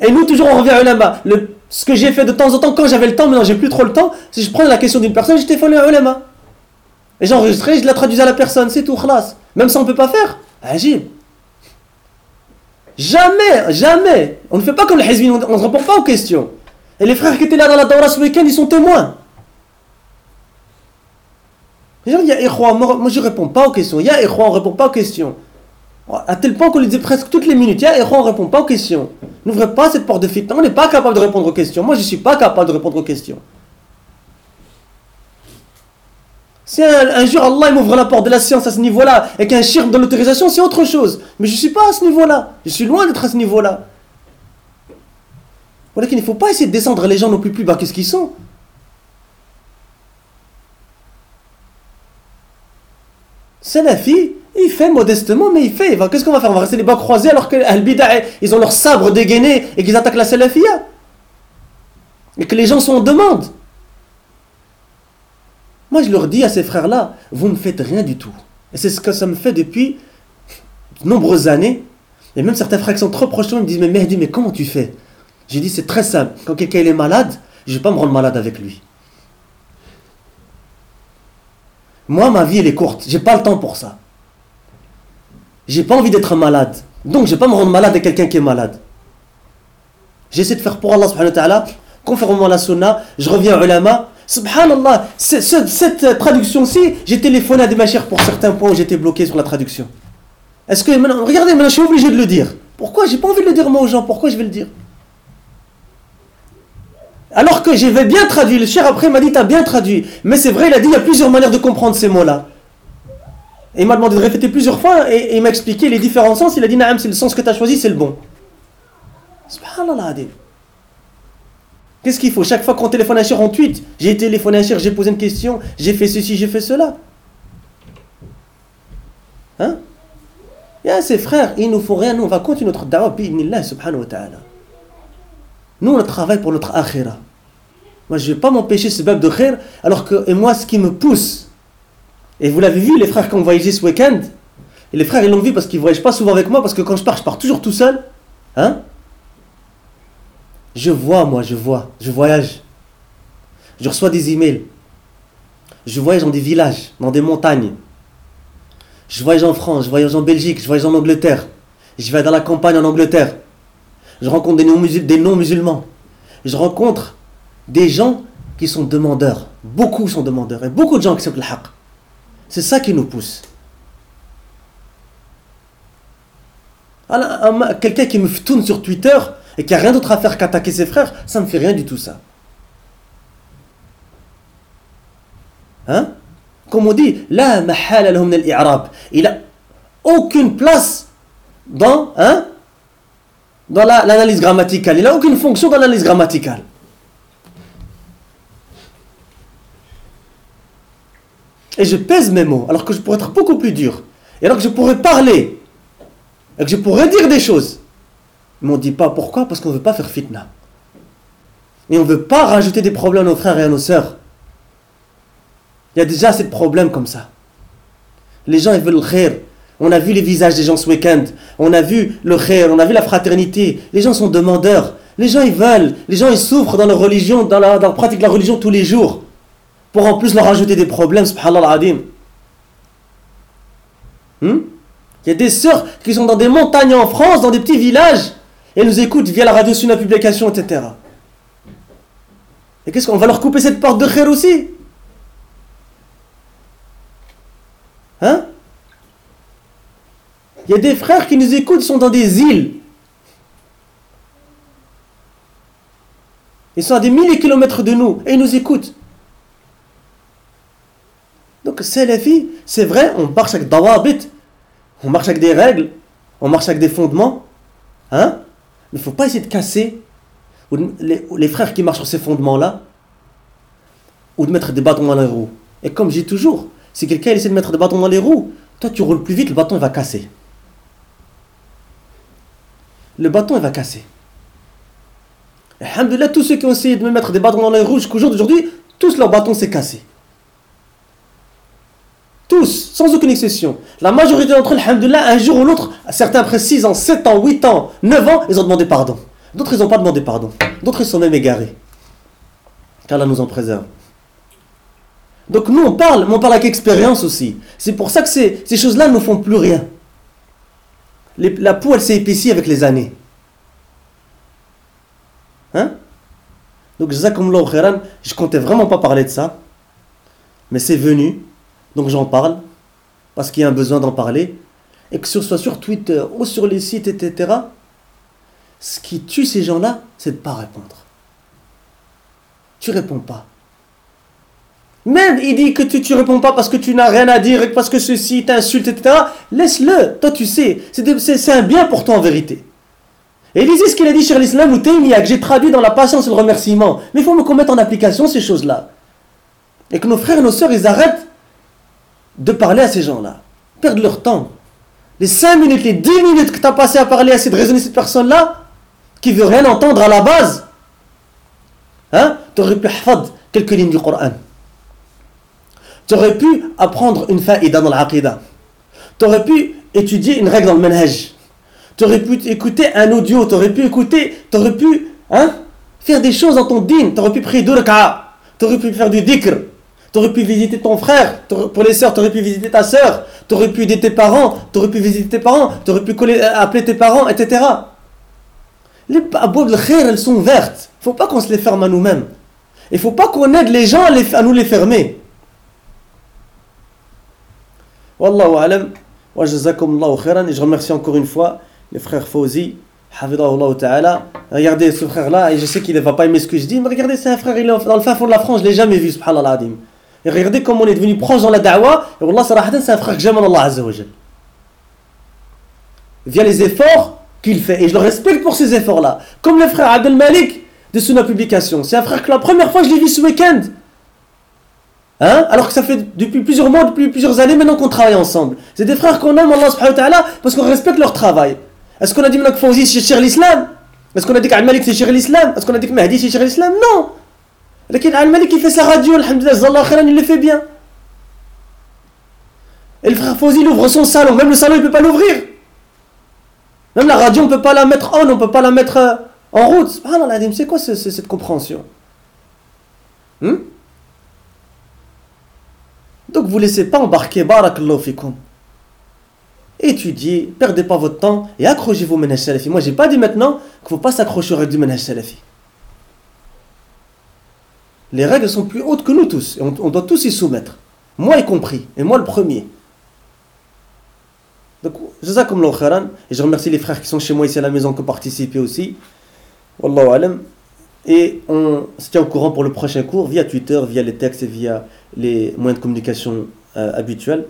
Et nous, toujours, on revient à ulama. Le, ce que j'ai fait de temps en temps, quand j'avais le temps, maintenant j'ai plus trop le temps, si je prends la question d'une personne, je téléphone à ulama. Et j'enregistrais, je la traduisais à la personne, c'est tout, khlas. Même ça, on ne peut pas faire. Agib. Jamais, jamais. On ne fait pas comme les hizbin, on ne répond pas aux questions. Et les frères qui étaient là dans la Torah ce week-end, ils sont témoins. Les gens, il y a moi je ne réponds pas aux questions. Il y a on ne répond pas aux questions. À tel point qu'on le disait presque toutes les minutes. Il y a on ne répond pas aux questions. N'ouvrez pas cette porte de fitna. On n'est pas capable de répondre aux questions. Moi, je ne suis pas capable de répondre aux questions. Si un, jour Allah m'ouvre la porte de la science à ce niveau-là et qu'un shirk donne l'autorisation, c'est autre chose. Mais je ne suis pas à ce niveau-là. Je suis loin d'être à ce niveau-là. Voilà qu'il ne faut pas essayer de descendre les gens non plus plus bas que ce qu'ils sont. Salafi, il fait modestement, mais il fait. Qu'est-ce qu'on va faire? On va rester les bras croisés alors que Al-Bid'a, ils ont leur sabre dégainé et qu'ils attaquent la Salafia. Et que les gens sont en demande. Moi, je leur dis à ces frères-là, vous ne faites rien du tout. Et c'est ce que ça me fait depuis de nombreuses années. Et même certains frères qui sont trop proches, ils me disent, mais Mehdi, mais comment tu fais? J'ai dit, c'est très simple. Quand quelqu'un est malade, je ne vais pas me rendre malade avec lui. Moi, ma vie, elle est courte. J'ai pas le temps pour ça. J'ai pas envie d'être malade. Donc, je vais pas me rendre malade avec quelqu'un qui est malade. J'essaie de faire pour Allah subhanahu wa ta'ala, conformément à la sunna. Je reviens à ulama. Subhanallah, cette traduction-ci, j'ai téléphoné à des machères pour certains points où j'étais bloqué sur la traduction. Est-ce que maintenant, regardez, maintenant je suis obligé de le dire. Pourquoi? J'ai pas envie de le dire moi aux gens. Pourquoi je vais le dire? Alors que j'avais bien traduit, le cher après m'a dit, t'as bien traduit. Mais c'est vrai, il a dit, il y a plusieurs manières de comprendre ces mots-là. Et il m'a demandé de répéter plusieurs fois et, il m'a expliqué les différents sens. Il a dit, Naam, c'est le sens que tu as choisi, c'est le bon. Subhanallah, Qu'est-ce qu'il faut? Chaque fois qu'on téléphone à cher, on tweet. J'ai téléphoné à cher, j'ai posé une question, j'ai fait ceci, j'ai fait cela. Hein? A ses frères, il nous faut rien, nous on va continuer notre dawa, subhanahu wa ta'ala. Nous, on travaille pour notre akhira. Moi, je ne vais pas m'empêcher ce bab de khair, alors que, et moi, ce qui me pousse, et vous l'avez vu, les frères qui ont voyagé ce week-end, et les frères, ils l'ont vu parce qu'ils ne voyagent pas souvent avec moi, parce que quand je pars, je pars toujours tout seul. Hein Je vois, moi, je vois, je voyage. Je reçois des emails. Je voyage dans des villages, dans des montagnes. Je voyage en France, je voyage en Belgique, je voyage en Angleterre. Je vais dans la campagne en Angleterre. Je rencontre des non-musulmans. Je rencontre des gens qui sont demandeurs. Beaucoup sont demandeurs. Et beaucoup de gens qui acceptent le haqq. C'est ça qui nous pousse. Quelqu'un qui me tourne sur Twitter et qui a rien d'autre à faire qu'attaquer ses frères, ça ne me fait rien du tout ça. Hein? Comme on dit, la Il a aucune place dans hein, dans l'analyse grammaticale. Il n'a aucune fonction dans l'analyse grammaticale. Et je pèse mes mots, alors que je pourrais être beaucoup plus dur. Et alors que je pourrais parler. Et que je pourrais dire des choses. Mais on ne dit pas pourquoi Parce qu'on ne veut pas faire fitna. Et on ne veut pas rajouter des problèmes à nos frères et à nos sœurs. Il y a déjà assez de problèmes comme ça. Les gens, ils veulent le khair. On a vu les visages des gens ce week-end. On a vu le khair, on a vu la fraternité. Les gens sont demandeurs. Les gens, ils veulent. Les gens, ils souffrent dans leur religion, dans la, pratique de la religion tous les jours. Pour en plus leur ajouter des problèmes, subhanallah al-adim. Hmm? Il y a des sœurs qui sont dans des montagnes en France, dans des petits villages, et nous écoutent via la radio la Publication, etc. Et qu'est-ce qu'on va leur couper cette porte de khair aussi? Hein? Il y a des frères qui nous écoutent, ils sont dans des îles. Ils sont à des milliers de kilomètres de nous et ils nous écoutent. Donc, Salafi, c'est vrai, on marche avec dawabit, on marche avec des règles, on marche avec des fondements. Hein? Il ne faut pas essayer de casser les, frères qui marchent sur ces fondements-là ou de mettre des bâtons dans les roues. Et comme je dis toujours, si quelqu'un essaie de mettre des bâtons dans les roues, toi tu roules plus vite, le bâton va casser. Le bâton il va casser. Alhamdulillah, tous ceux qui ont essayé de me mettre des bâtons dans les roues jusqu'au jour d'aujourd'hui, tous leurs bâtons s'est cassé. Tous, sans aucune exception. La majorité d'entre eux, alhamdulillah, un jour ou l'autre, certains après 6 ans, 7 ans, 8 ans, 9 ans, ils ont demandé pardon. D'autres, ils n'ont pas demandé pardon. D'autres, ils sont même égarés. Qu'Allah nous en préserve. Donc nous, on parle, mais on parle avec expérience aussi. C'est pour ça que ces choses-là ne font plus rien. La peau, elle s'est épaissie avec les années. Hein? Donc, khairan, je comptais vraiment pas parler de ça. Mais c'est venu. Donc j'en parle. Parce qu'il y a un besoin d'en parler. Et que ce soit sur Twitter ou sur les sites, etc. Ce qui tue ces gens-là, c'est de ne pas répondre. Tu réponds pas. Même il dit que tu ne réponds pas parce que tu n'as rien à dire, parce que ceci t'insulte, etc. Laisse-le. Toi, tu sais, c'est un bien pour toi en vérité. Et lisez ce qu'il a dit sur l'islam ou que j'ai traduit dans la patience et le remerciement. Mais il faut me mettre en application ces choses-là. Et que nos frères et nos sœurs, ils arrêtent de parler à ces gens-là. Perdre leur temps. Les 5 minutes, les 10 minutes que tu as passé à parler, à essayer de raisonner cette personne-là, qui veut rien entendre à la base, hein, tu aurais pu quelques lignes du Coran. Tu aurais pu apprendre une faïda dans l'aqidah. Tu aurais pu étudier une règle dans le manhaj. Tu aurais pu écouter un audio. Tu aurais pu écouter, tu aurais pu hein, faire des choses dans ton din. Tu aurais pu prier deux Tu aurais pu faire du dhikr. Tu aurais pu visiter ton frère. Pour les sœurs, tu aurais pu visiter ta sœur. Tu aurais pu aider tes parents. Tu aurais pu visiter tes parents. Tu aurais pu appeler tes parents, etc. Les abouab de khair, elles sont vertes. Faut pas qu'on se les ferme à nous-mêmes. Il faut pas qu'on aide les gens à nous les fermer. Wallahu alam. Wa jazakumullahu khairan. Et je remercie encore une fois les frères Fauzi. ta'ala. Regardez ce frère-là, et je sais qu'il ne va pas aimer ce que je dis, mais regardez, c'est un frère, il est dans le fin fond de la France, je ne l'ai jamais vu, subhanallah Et regardez comment on est devenu proche dans la da'wah, et Wallah, c'est un frère que j'aime en Allah Via les efforts qu'il fait, et je le respecte pour ces efforts-là. Comme le frère Abdel Malik de Sunna Publication. C'est un frère que la première fois que je l'ai vu ce week-end, Hein? Alors que ça fait depuis plusieurs mois, depuis plusieurs années maintenant qu'on travaille ensemble. C'est des frères qu'on aime Allah subhanahu wa ta'ala parce qu'on respecte leur travail. Est-ce qu'on a dit maintenant que Fawzi c'est cher l'islam? Est-ce qu'on a dit qu'Al-Malik c'est cher l'islam? Est-ce qu'on a dit que Mahdi c'est cher l'islam? Non Mais Al-Malik il fait sa radio, alhamdulillah, il le fait bien. Et le frère Fawzi il ouvre son salon, même le salon il ne peut pas l'ouvrir. Même la radio on ne peut pas la mettre on, on ne peut pas la mettre euh, en route. C'est quoi cette compréhension? Hmm? Donc vous ne laissez pas embarquer, barakallahu fikum. Étudiez, perdez pas votre temps et accrochez-vous au salafi. Moi, j'ai pas dit maintenant qu'il ne faut pas s'accrocher au du manhaj salafi. Les règles sont plus hautes que nous tous et on, doit tous y soumettre. Moi y compris, et moi le premier. Donc, jazakumullahu khairan. Et je remercie les frères qui sont chez moi ici à la maison qui ont participé aussi. Wallahu alam. Et on se tient au courant pour le prochain cours via Twitter, via les textes et via les moyens de communication euh, habituels.